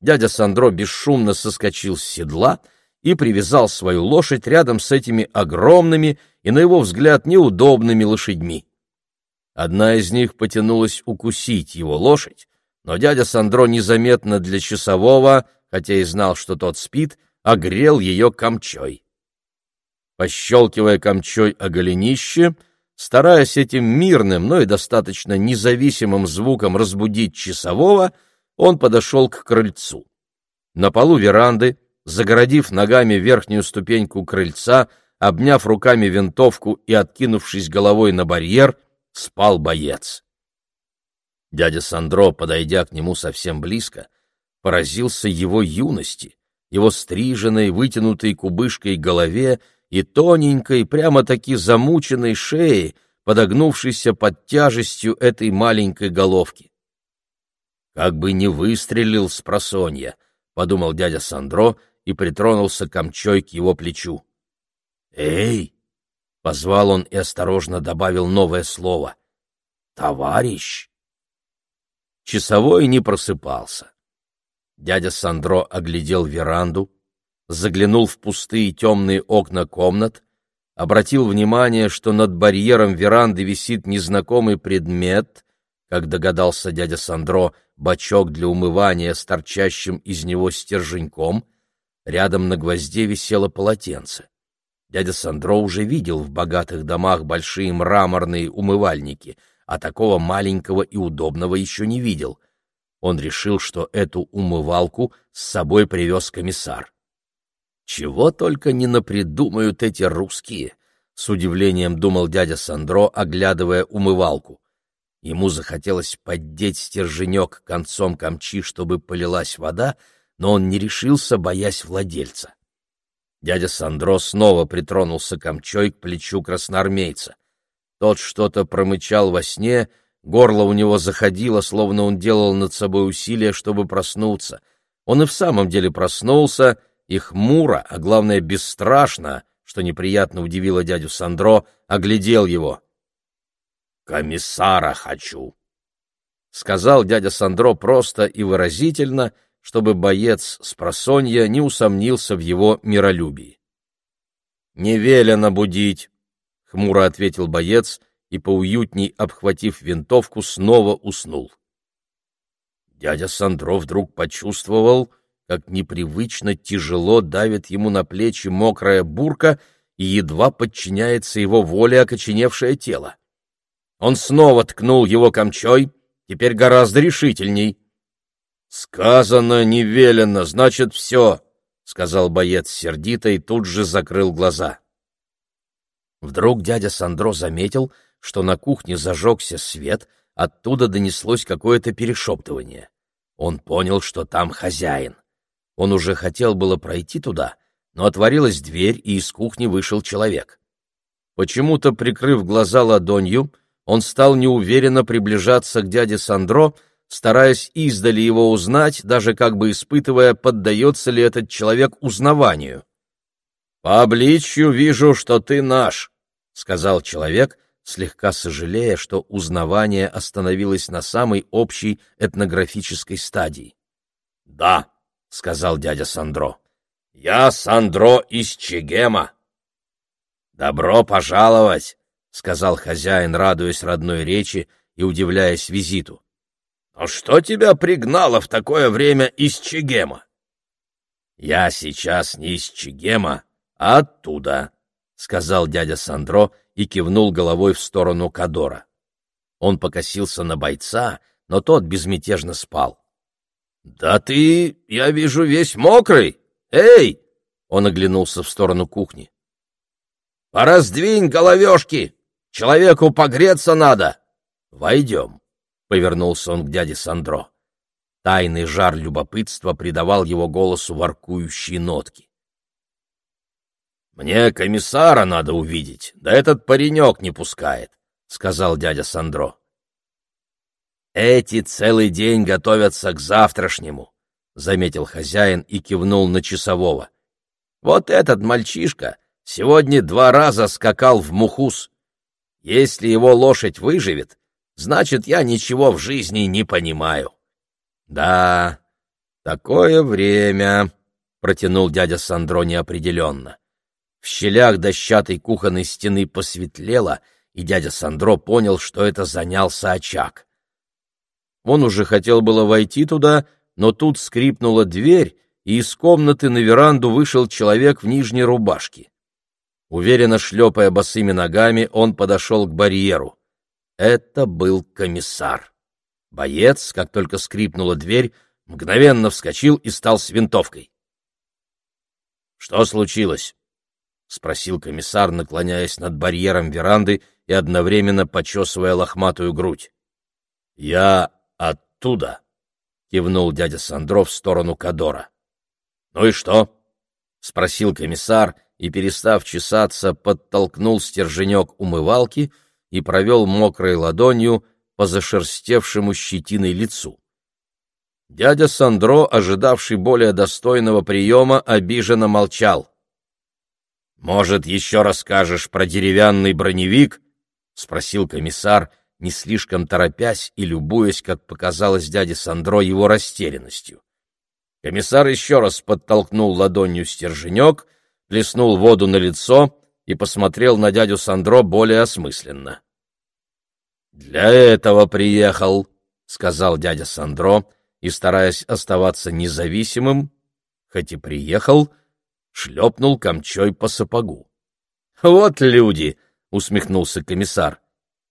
Дядя Сандро бесшумно соскочил с седла и привязал свою лошадь рядом с этими огромными и, на его взгляд, неудобными лошадьми. Одна из них потянулась укусить его лошадь, но дядя Сандро незаметно для часового хотя и знал, что тот спит, огрел ее камчой. Пощелкивая камчой о голенище, стараясь этим мирным, но и достаточно независимым звуком разбудить часового, он подошел к крыльцу. На полу веранды, загородив ногами верхнюю ступеньку крыльца, обняв руками винтовку и откинувшись головой на барьер, спал боец. Дядя Сандро, подойдя к нему совсем близко, поразился его юности, его стриженной, вытянутой кубышкой голове и тоненькой, прямо-таки замученной шее, подогнувшейся под тяжестью этой маленькой головки. «Как бы не выстрелил с просонья», — подумал дядя Сандро и притронулся камчой к его плечу. «Эй!» — позвал он и осторожно добавил новое слово. «Товарищ!» часовой не просыпался. Дядя Сандро оглядел веранду, заглянул в пустые темные окна комнат, обратил внимание, что над барьером веранды висит незнакомый предмет, как догадался дядя Сандро, бачок для умывания с торчащим из него стерженьком, рядом на гвозде висело полотенце. Дядя Сандро уже видел в богатых домах большие мраморные умывальники, а такого маленького и удобного еще не видел. Он решил, что эту умывалку с собой привез комиссар. Чего только не напридумают эти русские, с удивлением думал дядя Сандро, оглядывая умывалку. Ему захотелось поддеть стерженек концом камчи, чтобы полилась вода, но он не решился, боясь владельца. Дядя Сандро снова притронулся камчой к плечу красноармейца. Тот что-то промычал во сне, горло у него заходило, словно он делал над собой усилия, чтобы проснуться. Он и в самом деле проснулся, и хмуро, а главное бесстрашно, что неприятно удивило дядю Сандро, оглядел его. «Комиссара хочу», — сказал дядя Сандро просто и выразительно, — чтобы боец с просонья не усомнился в его миролюбии. «Не велено будить», — хмуро ответил боец и, поуютней обхватив винтовку, снова уснул. Дядя Сандро вдруг почувствовал, как непривычно тяжело давит ему на плечи мокрая бурка и едва подчиняется его воле окоченевшее тело. Он снова ткнул его камчой, теперь гораздо решительней. «Сказано, не велено, значит, все», — сказал боец сердито и тут же закрыл глаза. Вдруг дядя Сандро заметил, что на кухне зажегся свет, оттуда донеслось какое-то перешептывание. Он понял, что там хозяин. Он уже хотел было пройти туда, но отворилась дверь, и из кухни вышел человек. Почему-то, прикрыв глаза ладонью, он стал неуверенно приближаться к дяде Сандро, стараясь издали его узнать, даже как бы испытывая, поддается ли этот человек узнаванию. «По обличью вижу, что ты наш», — сказал человек, слегка сожалея, что узнавание остановилось на самой общей этнографической стадии. «Да», — сказал дядя Сандро, — «я Сандро из Чегема». «Добро пожаловать», — сказал хозяин, радуясь родной речи и удивляясь визиту. «А что тебя пригнало в такое время из Чегема?» «Я сейчас не из Чегема, а оттуда», — сказал дядя Сандро и кивнул головой в сторону Кадора. Он покосился на бойца, но тот безмятежно спал. «Да ты, я вижу, весь мокрый! Эй!» Он оглянулся в сторону кухни. «Пораздвинь головешки! Человеку погреться надо! Войдем!» — повернулся он к дяде Сандро. Тайный жар любопытства придавал его голосу воркующие нотки. «Мне комиссара надо увидеть, да этот паренек не пускает», — сказал дядя Сандро. «Эти целый день готовятся к завтрашнему», — заметил хозяин и кивнул на часового. «Вот этот мальчишка сегодня два раза скакал в Мухус. Если его лошадь выживет, значит, я ничего в жизни не понимаю. Да, такое время, протянул дядя Сандро неопределенно. В щелях дощатой кухонной стены посветлело, и дядя Сандро понял, что это занялся очаг. Он уже хотел было войти туда, но тут скрипнула дверь, и из комнаты на веранду вышел человек в нижней рубашке. Уверенно шлепая босыми ногами, он подошел к барьеру. Это был комиссар. Боец, как только скрипнула дверь, мгновенно вскочил и стал с винтовкой. «Что случилось?» — спросил комиссар, наклоняясь над барьером веранды и одновременно почесывая лохматую грудь. «Я оттуда», — кивнул дядя Сандро в сторону Кадора. «Ну и что?» — спросил комиссар и, перестав чесаться, подтолкнул стерженек умывалки — и провел мокрой ладонью по зашерстевшему щетиной лицу. Дядя Сандро, ожидавший более достойного приема, обиженно молчал. «Может, еще расскажешь про деревянный броневик?» — спросил комиссар, не слишком торопясь и любуясь, как показалось дяде Сандро, его растерянностью. Комиссар еще раз подтолкнул ладонью стерженек, плеснул воду на лицо и посмотрел на дядю Сандро более осмысленно. «Для этого приехал», — сказал дядя Сандро, и, стараясь оставаться независимым, хоть и приехал, шлепнул камчой по сапогу. «Вот люди!» — усмехнулся комиссар.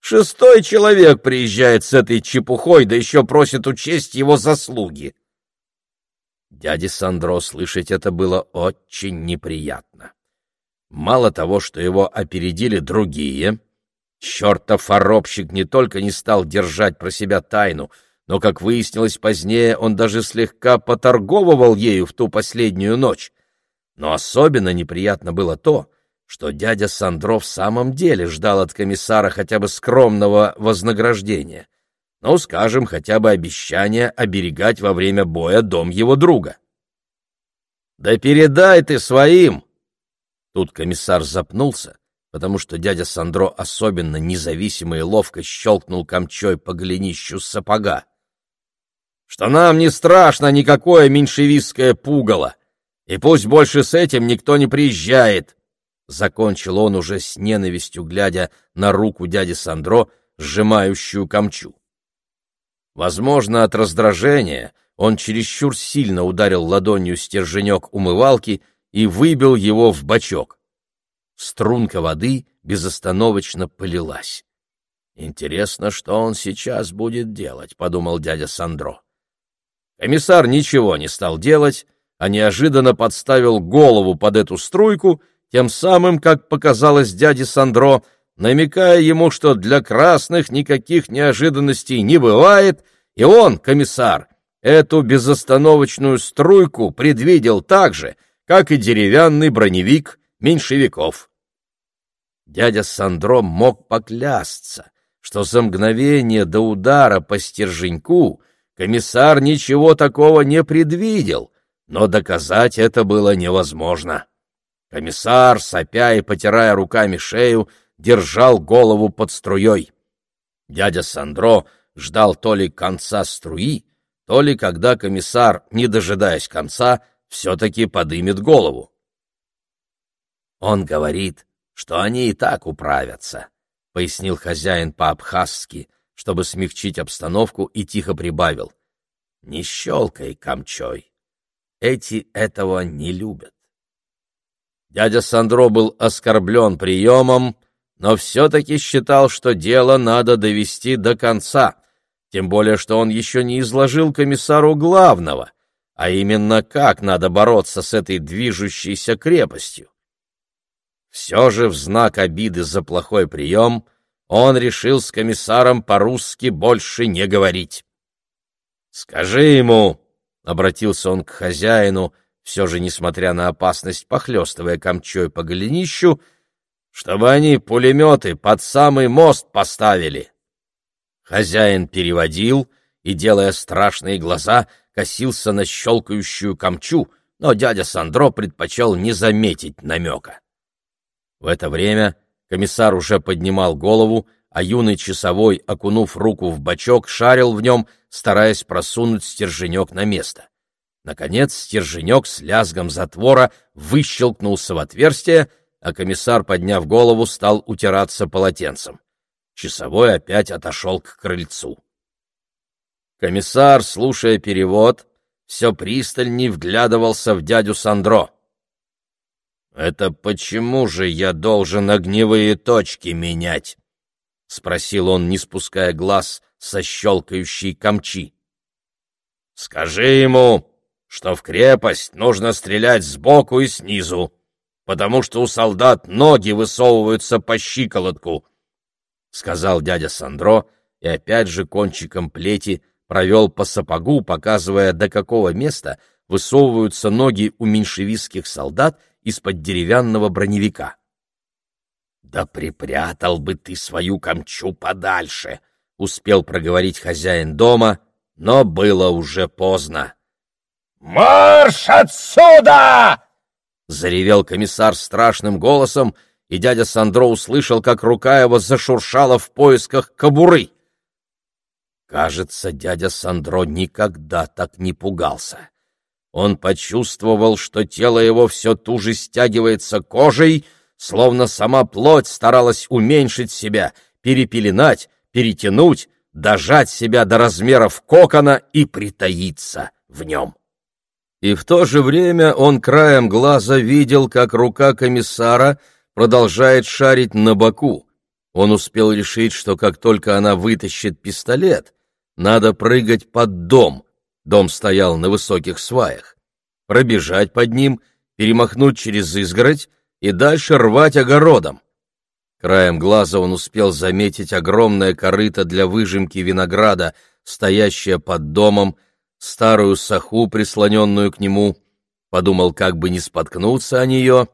«Шестой человек приезжает с этой чепухой, да еще просит учесть его заслуги!» Дяде Сандро слышать это было очень неприятно. Мало того, что его опередили другие, чертов оробщик не только не стал держать про себя тайну, но, как выяснилось позднее, он даже слегка поторговывал ею в ту последнюю ночь. Но особенно неприятно было то, что дядя Сандро в самом деле ждал от комиссара хотя бы скромного вознаграждения ну, скажем, хотя бы обещание оберегать во время боя дом его друга. «Да передай ты своим!» Тут комиссар запнулся, потому что дядя Сандро особенно независимо и ловко щелкнул камчой по голенищу сапога. «Что нам не страшно никакое меньшевистское пугало, и пусть больше с этим никто не приезжает!» Закончил он уже с ненавистью, глядя на руку дяди Сандро, сжимающую камчу. Возможно, от раздражения он чересчур сильно ударил ладонью стерженек умывалки и выбил его в бачок. Струнка воды безостановочно полилась. «Интересно, что он сейчас будет делать», — подумал дядя Сандро. Комиссар ничего не стал делать, а неожиданно подставил голову под эту струйку, тем самым, как показалось дяде Сандро, — намекая ему, что для красных никаких неожиданностей не бывает, и он, комиссар, эту безостановочную струйку предвидел так же, как и деревянный броневик меньшевиков. Дядя Сандро мог поклясться, что за мгновение до удара по стерженьку комиссар ничего такого не предвидел, но доказать это было невозможно. Комиссар, сопя и потирая руками шею, держал голову под струей. Дядя Сандро ждал то ли конца струи, то ли когда комиссар, не дожидаясь конца, все-таки подымет голову. «Он говорит, что они и так управятся», — пояснил хозяин по-абхазски, чтобы смягчить обстановку, и тихо прибавил. «Не щелкай камчой. Эти этого не любят». Дядя Сандро был оскорблен приемом, но все-таки считал, что дело надо довести до конца, тем более что он еще не изложил комиссару главного, а именно как надо бороться с этой движущейся крепостью. Все же в знак обиды за плохой прием он решил с комиссаром по-русски больше не говорить. «Скажи ему», — обратился он к хозяину, все же, несмотря на опасность, похлестывая камчой по голенищу, — чтобы они пулеметы под самый мост поставили. Хозяин переводил и, делая страшные глаза, косился на щелкающую камчу, но дядя Сандро предпочел не заметить намека. В это время комиссар уже поднимал голову, а юный часовой, окунув руку в бачок, шарил в нем, стараясь просунуть стерженек на место. Наконец стерженек с лязгом затвора выщелкнулся в отверстие, а комиссар, подняв голову, стал утираться полотенцем. Часовой опять отошел к крыльцу. Комиссар, слушая перевод, все пристальней вглядывался в дядю Сандро. «Это почему же я должен огневые точки менять?» — спросил он, не спуская глаз со щелкающей камчи. «Скажи ему, что в крепость нужно стрелять сбоку и снизу, потому что у солдат ноги высовываются по щиколотку, — сказал дядя Сандро и опять же кончиком плети провел по сапогу, показывая, до какого места высовываются ноги у меньшевистских солдат из-под деревянного броневика. — Да припрятал бы ты свою камчу подальше, — успел проговорить хозяин дома, но было уже поздно. «Марш отсюда!» Заревел комиссар страшным голосом, и дядя Сандро услышал, как рука его зашуршала в поисках кобуры — Кажется, дядя Сандро никогда так не пугался. Он почувствовал, что тело его все туже стягивается кожей, словно сама плоть старалась уменьшить себя, перепеленать, перетянуть, дожать себя до размеров кокона и притаиться в нем. И в то же время он краем глаза видел, как рука комиссара продолжает шарить на боку. Он успел решить, что как только она вытащит пистолет, надо прыгать под дом. Дом стоял на высоких сваях. Пробежать под ним, перемахнуть через изгородь и дальше рвать огородом. Краем глаза он успел заметить огромное корыто для выжимки винограда, стоящее под домом, старую саху, прислоненную к нему, подумал, как бы не споткнуться о нее,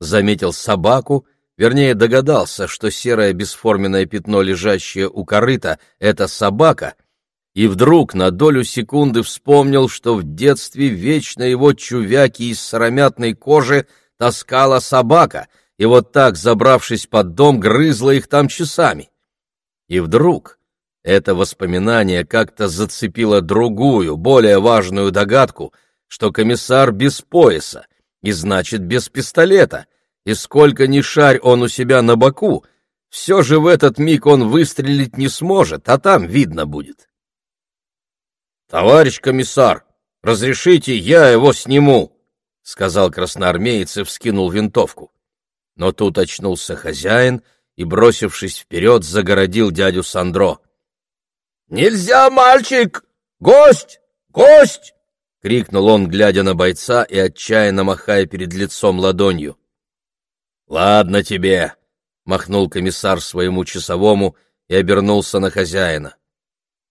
заметил собаку, вернее догадался, что серое бесформенное пятно, лежащее у корыта, — это собака, и вдруг на долю секунды вспомнил, что в детстве вечно его чувяки из сыромятной кожи таскала собака, и вот так, забравшись под дом, грызла их там часами. И вдруг это воспоминание как-то зацепило другую, более важную догадку, что комиссар без пояса, и значит без пистолета, и сколько ни шарь он у себя на боку, все же в этот миг он выстрелить не сможет, а там видно будет. «Товарищ комиссар, разрешите, я его сниму», — сказал красноармеец и вскинул винтовку. Но тут очнулся хозяин и, бросившись вперед, загородил дядю Сандро. «Нельзя, мальчик! Гость! Гость!» — крикнул он, глядя на бойца и отчаянно махая перед лицом ладонью. «Ладно тебе!» — махнул комиссар своему часовому и обернулся на хозяина.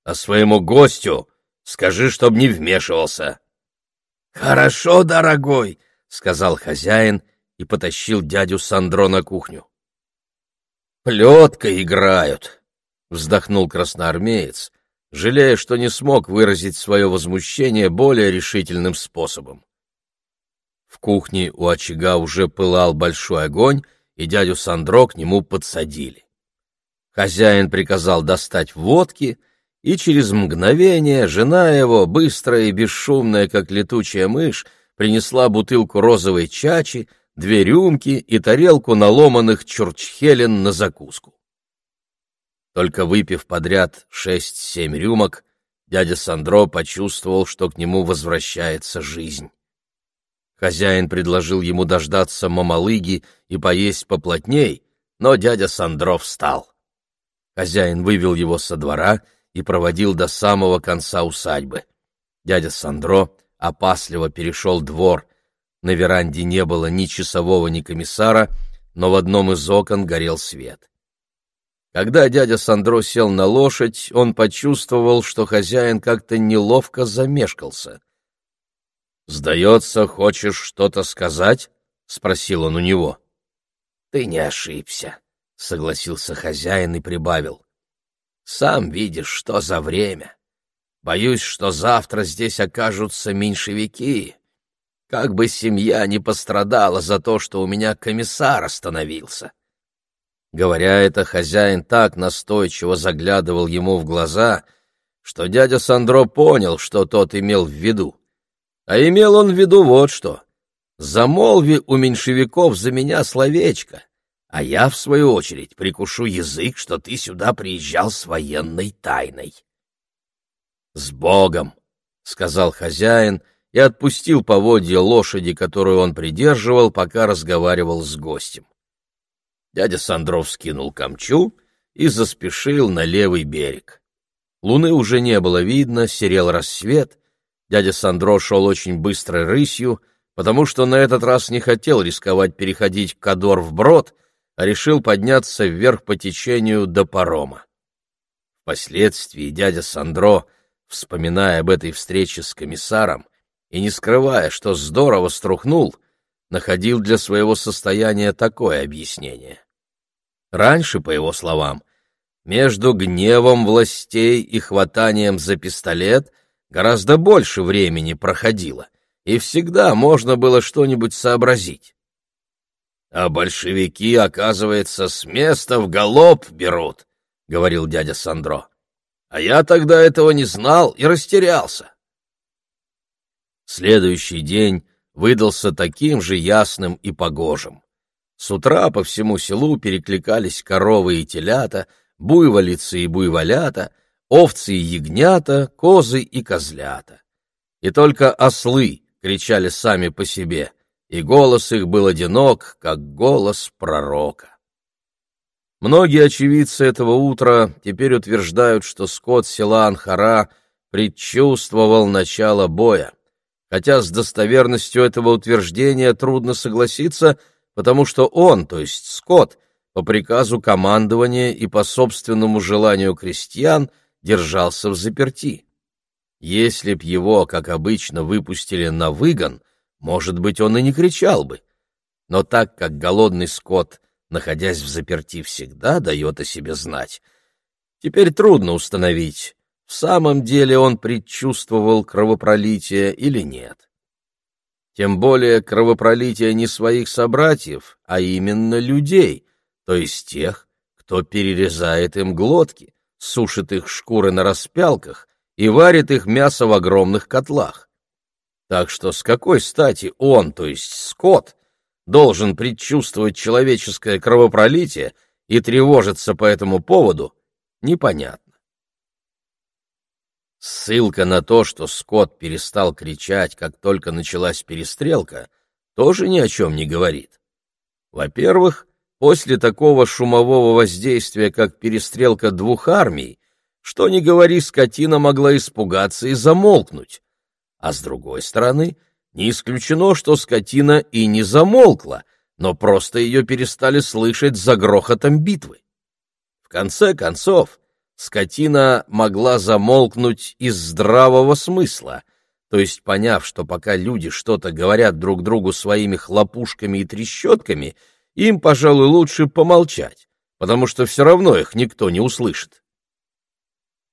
«А своему гостю скажи, чтоб не вмешивался». «Хорошо, дорогой!» — сказал хозяин и потащил дядю Сандро на кухню. «Плетка играют!» — вздохнул красноармеец, жалея, что не смог выразить свое возмущение более решительным способом. В кухне у очага уже пылал большой огонь, и дядю Сандро к нему подсадили. Хозяин приказал достать водки, и через мгновение жена его, быстрая и бесшумная, как летучая мышь, принесла бутылку розовой чачи, две рюмки и тарелку наломанных чурчхелен на закуску. Только выпив подряд шесть-семь рюмок, дядя Сандро почувствовал, что к нему возвращается жизнь. Хозяин предложил ему дождаться мамалыги и поесть поплотней, но дядя Сандро встал. Хозяин вывел его со двора и проводил до самого конца усадьбы. Дядя Сандро опасливо перешел двор. На веранде не было ни часового, ни комиссара, но в одном из окон горел свет. Когда дядя Сандро сел на лошадь, он почувствовал, что хозяин как-то неловко замешкался. «Сдается, хочешь что-то сказать?» — спросил он у него. «Ты не ошибся», — согласился хозяин и прибавил. «Сам видишь, что за время. Боюсь, что завтра здесь окажутся меньшевики. Как бы семья не пострадала за то, что у меня комиссар остановился. Говоря это, хозяин так настойчиво заглядывал ему в глаза, что дядя Сандро понял, что тот имел в виду. А имел он в виду вот что. «Замолви у меньшевиков за меня словечко, а я, в свою очередь, прикушу язык, что ты сюда приезжал с военной тайной». «С Богом!» — сказал хозяин и отпустил поводья лошади, которую он придерживал, пока разговаривал с гостем. Дядя Сандров скинул камчу и заспешил на левый берег. Луны уже не было видно, серел рассвет. Дядя Сандро шел очень быстрой рысью, потому что на этот раз не хотел рисковать переходить Кадор вброд, а решил подняться вверх по течению до парома. Впоследствии дядя Сандро, вспоминая об этой встрече с комиссаром и не скрывая, что здорово струхнул, находил для своего состояния такое объяснение. Раньше, по его словам, между гневом властей и хватанием за пистолет гораздо больше времени проходило, и всегда можно было что-нибудь сообразить. «А большевики, оказывается, с места в галоп берут», — говорил дядя Сандро. а я тогда этого не знал и растерялся. Следующий день выдался таким же ясным и погожим. С утра по всему селу перекликались коровы и телята, буйволицы и буйволята, овцы и ягнята, козы и козлята. И только ослы кричали сами по себе, и голос их был одинок, как голос пророка. Многие очевидцы этого утра теперь утверждают, что скот села Анхара предчувствовал начало боя, хотя с достоверностью этого утверждения трудно согласиться, потому что он, то есть скот, по приказу командования и по собственному желанию крестьян держался в заперти. Если б его, как обычно, выпустили на выгон, может быть, он и не кричал бы. Но так как голодный скот находясь в заперти, всегда дает о себе знать. Теперь трудно установить, в самом деле он предчувствовал кровопролитие или нет. Тем более кровопролитие не своих собратьев, а именно людей, то есть тех, кто перерезает им глотки, сушит их шкуры на распялках и варит их мясо в огромных котлах. Так что с какой стати он, то есть скот, должен предчувствовать человеческое кровопролитие и тревожиться по этому поводу, непонятно. Ссылка на то, что Скотт перестал кричать, как только началась перестрелка, тоже ни о чем не говорит. Во-первых, после такого шумового воздействия, как перестрелка двух армий, что ни говори, скотина могла испугаться и замолкнуть. А с другой стороны, не исключено, что скотина и не замолкла, но просто ее перестали слышать за грохотом битвы. В конце концов, скотина могла замолкнуть из здравого смысла, то есть поняв, что пока люди что-то говорят друг другу своими хлопушками и трещотками, им, пожалуй, лучше помолчать, потому что все равно их никто не услышит.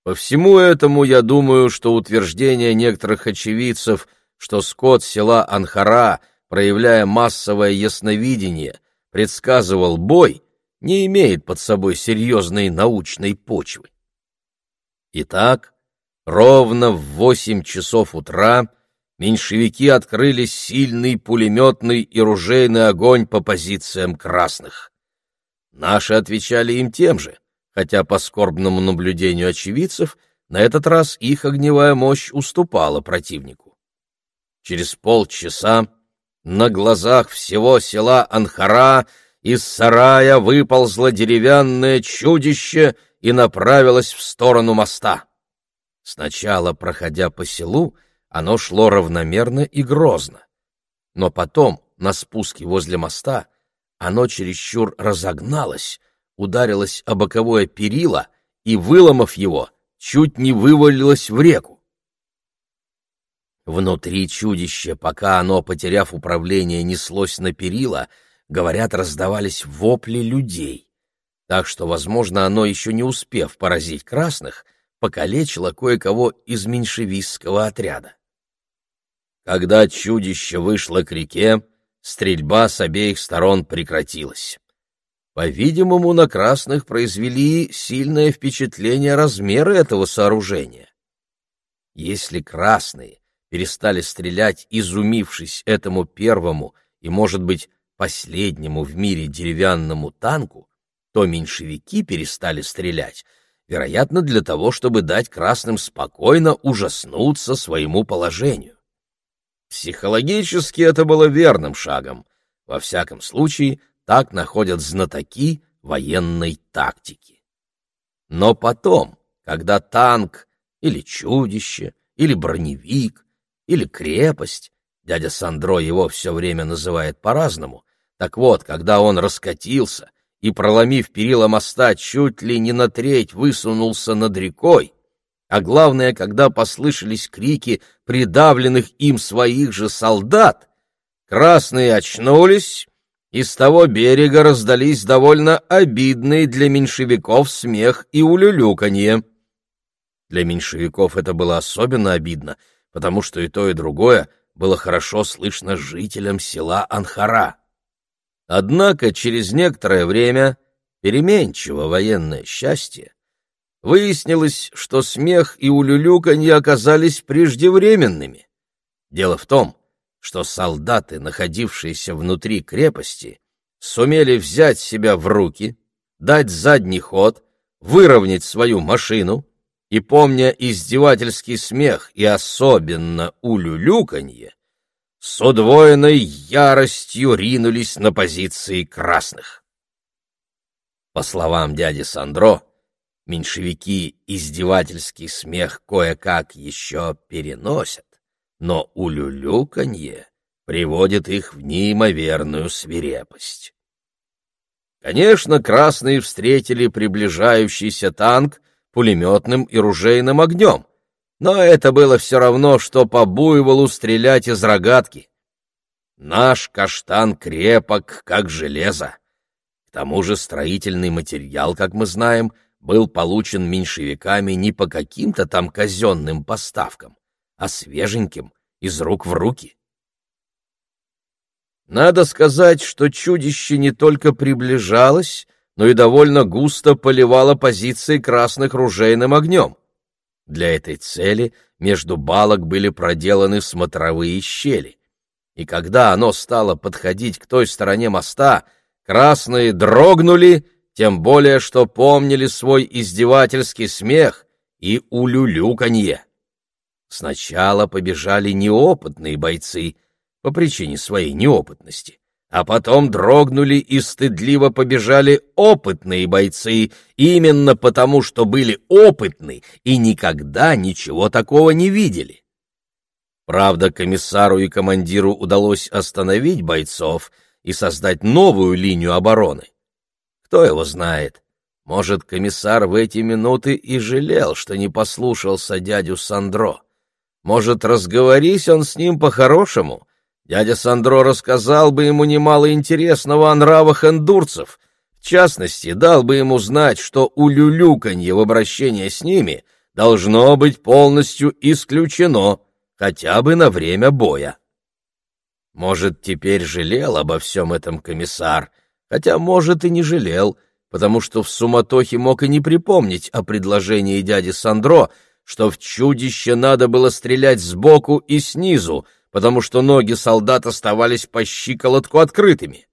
По всему этому я думаю, что утверждение некоторых очевидцев – что скот села Анхара, проявляя массовое ясновидение, предсказывал бой, не имеет под собой серьезной научной почвы. Итак, ровно в восемь часов утра меньшевики открыли сильный пулеметный и ружейный огонь по позициям красных. Наши отвечали им тем же, хотя по скорбному наблюдению очевидцев на этот раз их огневая мощь уступала противнику. Через полчаса на глазах всего села Анхара из сарая выползло деревянное чудище и направилось в сторону моста. Сначала, проходя по селу, оно шло равномерно и грозно. Но потом, на спуске возле моста, оно чересчур разогналось, ударилось о боковое перила и, выломав его, чуть не вывалилось в реку. Внутри чудища, пока оно, потеряв управление, неслось на перила, говорят, раздавались вопли людей. Так что, возможно, оно, еще не успев поразить красных, покалечило кое-кого из меньшевистского отряда. Когда чудище вышло к реке, стрельба с обеих сторон прекратилась. По-видимому, на красных произвели сильное впечатление размеры этого сооружения. Если красные перестали стрелять, изумившись этому первому и, может быть, последнему в мире деревянному танку, то меньшевики перестали стрелять, вероятно, для того, чтобы дать красным спокойно ужаснуться своему положению. Психологически это было верным шагом. Во всяком случае, так находят знатоки военной тактики. Но потом, когда танк или чудище, или броневик, или крепость, дядя Сандро его все время называет по-разному. Так вот, когда он раскатился и, проломив перила моста, чуть ли не на треть высунулся над рекой, а главное, когда послышались крики придавленных им своих же солдат, красные очнулись, и с того берега раздались довольно обидные для меньшевиков смех и улюлюканье. Для меньшевиков это было особенно обидно — потому что и то, и другое было хорошо слышно жителям села Анхара. Однако через некоторое время переменчиво военное счастье выяснилось, что смех и улюлюканье оказались преждевременными. Дело в том, что солдаты, находившиеся внутри крепости, сумели взять себя в руки, дать задний ход, выровнять свою машину и, помня издевательский смех и особенно улюлюканье, с удвоенной яростью ринулись на позиции красных. По словам дяди Сандро, меньшевики издевательский смех кое-как еще переносят, но улюлюканье приводит их в неимоверную свирепость. Конечно, красные встретили приближающийся танк пулеметным и ружейным огнем, но это было все равно, что по буйволу стрелять из рогатки. Наш каштан крепок, как железо. К тому же строительный материал, как мы знаем, был получен меньшевиками не по каким-то там казенным поставкам, а свеженьким, из рук в руки. Надо сказать, что чудище не только приближалось, но и довольно густо поливало позиции красных ружейным огнем. Для этой цели между балок были проделаны смотровые щели. И когда оно стало подходить к той стороне моста, красные дрогнули, тем более что помнили свой издевательский смех и улюлюканье. Сначала побежали неопытные бойцы по причине своей неопытности, а потом дрогнули и стыдливо побежали опытные бойцы, именно потому, что были опытны и никогда ничего такого не видели. Правда, комиссару и командиру удалось остановить бойцов и создать новую линию обороны. Кто его знает, может, комиссар в эти минуты и жалел, что не послушался дядю Сандро. Может, разговорись он с ним по-хорошему, дядя Сандро рассказал бы ему немало интересного о нравах эндурцев, в частности, дал бы ему знать, что улюлюканье в обращении с ними должно быть полностью исключено, хотя бы на время боя. Может, теперь жалел обо всем этом комиссар, хотя, может, и не жалел, потому что в суматохе мог и не припомнить о предложении дяди Сандро, что в чудище надо было стрелять сбоку и снизу, потому что ноги солдат оставались по щиколотку открытыми.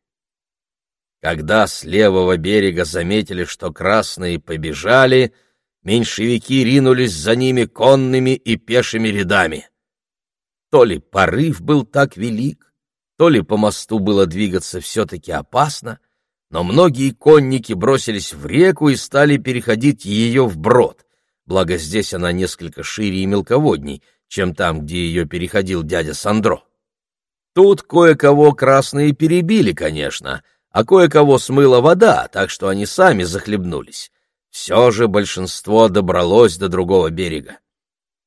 Когда с левого берега заметили, что красные побежали, меньшевики ринулись за ними конными и пешими рядами. То ли порыв был так велик, то ли по мосту было двигаться все-таки опасно, но многие конники бросились в реку и стали переходить ее вброд благо здесь она несколько шире и мелководней, чем там, где ее переходил дядя Сандро. Тут кое-кого красные перебили, конечно, а кое-кого смыла вода, так что они сами захлебнулись. Все же большинство добралось до другого берега.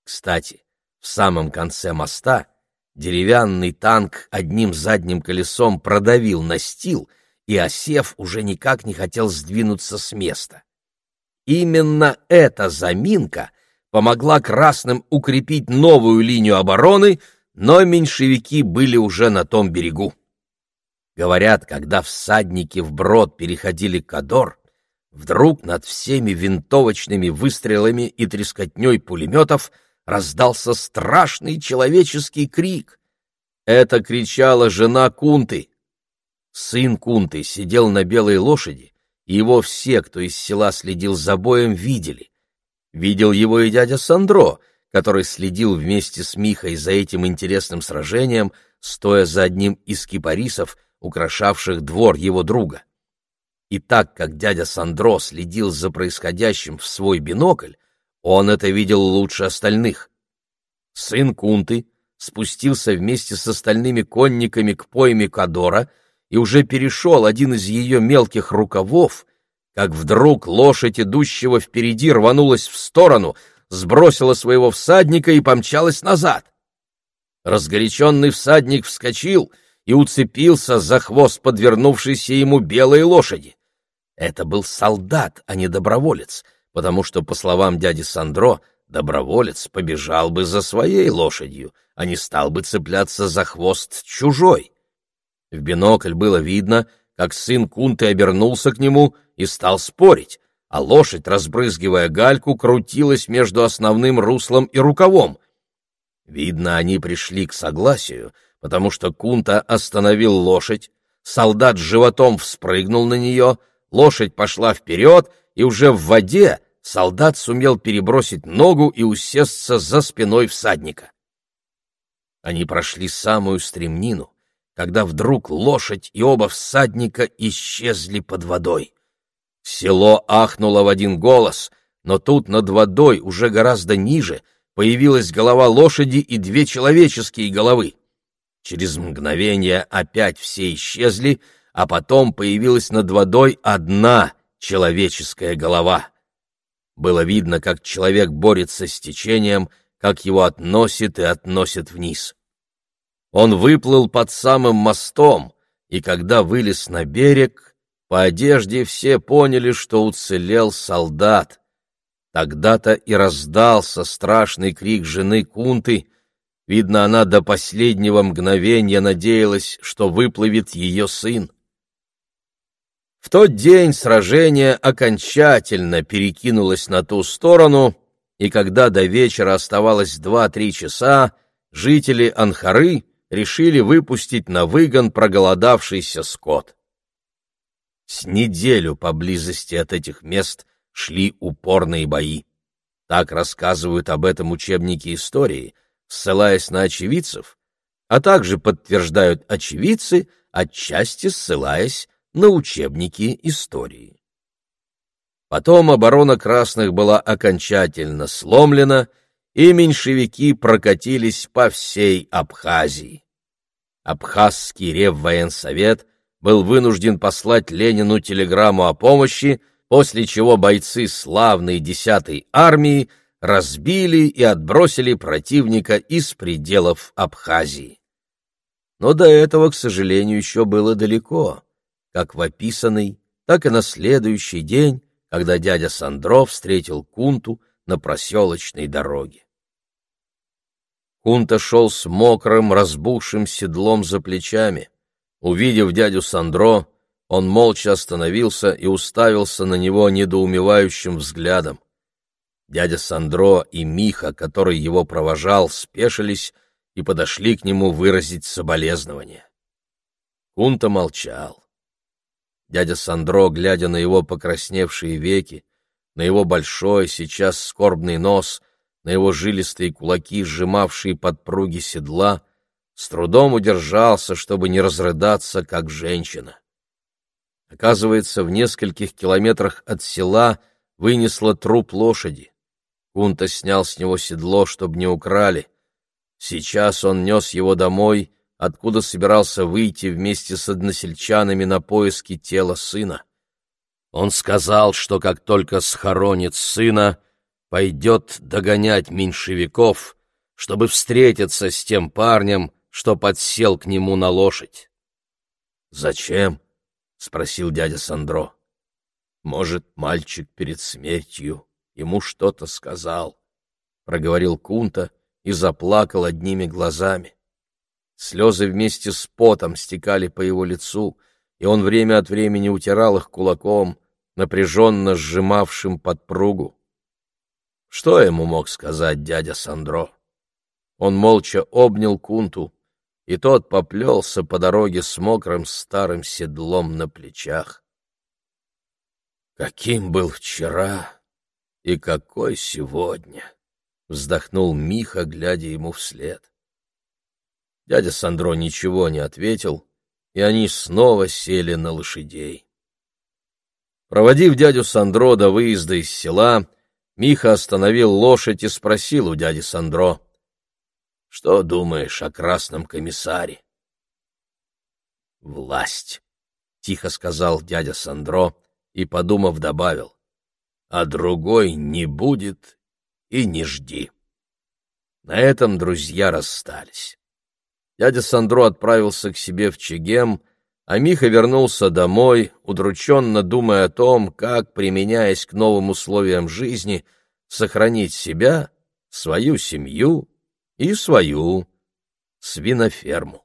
Кстати, в самом конце моста деревянный танк одним задним колесом продавил настил, и, осев, уже никак не хотел сдвинуться с места. Именно эта заминка помогла красным укрепить новую линию обороны, но меньшевики были уже на том берегу. Говорят, когда всадники вброд переходили Кадор, вдруг над всеми винтовочными выстрелами и трескотней пулеметов раздался страшный человеческий крик. Это кричала жена Кунты. Сын Кунты сидел на белой лошади и его все, кто из села следил за боем, видели. Видел его и дядя Сандро, который следил вместе с Михой за этим интересным сражением, стоя за одним из кипарисов, украшавших двор его друга. И так как дядя Сандро следил за происходящим в свой бинокль, он это видел лучше остальных. Сын Кунты спустился вместе с остальными конниками к пойме Кадора — и уже перешел один из ее мелких рукавов, как вдруг лошадь идущего впереди рванулась в сторону, сбросила своего всадника и помчалась назад. Разгоряченный всадник вскочил и уцепился за хвост подвернувшейся ему белой лошади. Это был солдат, а не доброволец, потому что, по словам дяди Сандро, доброволец побежал бы за своей лошадью, а не стал бы цепляться за хвост чужой. В бинокль было видно, как сын Кунты обернулся к нему и стал спорить, а лошадь, разбрызгивая гальку, крутилась между основным руслом и рукавом. Видно, они пришли к согласию, потому что Кунта остановил лошадь, солдат животом вспрыгнул на нее, лошадь пошла вперед, и уже в воде солдат сумел перебросить ногу и усесться за спиной всадника. Они прошли самую стремнину, когда вдруг лошадь и оба всадника исчезли под водой. Село ахнуло в один голос, но тут над водой, уже гораздо ниже, появилась голова лошади и две человеческие головы. Через мгновение опять все исчезли, а потом появилась над водой одна человеческая голова. Было видно, как человек борется с течением, как его относит и относит вниз. Он выплыл под самым мостом, и когда вылез на берег, по одежде все поняли, что уцелел солдат. Тогда-то и раздался страшный крик жены Кунты. Видно, она до последнего мгновения надеялась, что выплывет ее сын. В тот день сражение окончательно перекинулось на ту сторону, и когда до вечера оставалось два-три часа, жители Анхары решили выпустить на выгон проголодавшийся скот. С неделю поблизости от этих мест шли упорные бои. Так рассказывают об этом учебники истории, ссылаясь на очевидцев, а также подтверждают очевидцы, отчасти ссылаясь на учебники истории. Потом оборона красных была окончательно сломлена, и меньшевики прокатились по всей Абхазии. Абхазский реввоенсовет был вынужден послать Ленину телеграмму о помощи, после чего бойцы славной 10-й армии разбили и отбросили противника из пределов Абхазии. Но до этого, к сожалению, еще было далеко как в описанный, так и на следующий день, когда дядя Сандро встретил Кунту на проселочной дороге. Кунта шел с мокрым, разбухшим седлом за плечами. Увидев дядю Сандро, он молча остановился и уставился на него недоумевающим взглядом. Дядя Сандро и Миха, который его провожал, спешились и подошли к нему выразить соболезнования. Кунта молчал. Дядя Сандро, глядя на его покрасневшие веки, на его большой, сейчас скорбный нос, на его жилистые кулаки, сжимавшие подпруги седла, с трудом удержался, чтобы не разрыдаться, как женщина. Оказывается, в нескольких километрах от села вынесло труп лошади. Кунта снял с него седло, чтобы не украли. Сейчас он нес его домой откуда собирался выйти вместе с односельчанами на поиски тела сына. Он сказал, что как только схоронит сына, пойдет догонять меньшевиков, чтобы встретиться с тем парнем, что подсел к нему на лошадь. «Зачем?» — спросил дядя Сандро. «Может, мальчик перед смертью ему что-то сказал?» — проговорил Кунта и заплакал одними глазами. Слезы вместе с потом стекали по его лицу, и он время от времени утирал их кулаком, напряженно сжимавшим подпругу. Что ему мог сказать дядя Сандро? Он молча обнял Кунту, и тот поплелся по дороге с мокрым старым седлом на плечах. «Каким был вчера и какой сегодня!» — вздохнул Миха, глядя ему вслед. Дядя Сандро ничего не ответил, и они снова сели на лошадей. Проводив дядю Сандро до выезда из села, Миха остановил лошадь и спросил у дяди Сандро, «Что думаешь о красном комиссаре?» «Власть», — тихо сказал дядя Сандро и, подумав, добавил, «а другой не будет и не жди». На этом друзья расстались. Дядя Сандро отправился к себе в Чегем, а Миха вернулся домой, удрученно думая о том, как, применяясь к новым условиям жизни, сохранить себя, свою семью и свою свиноферму.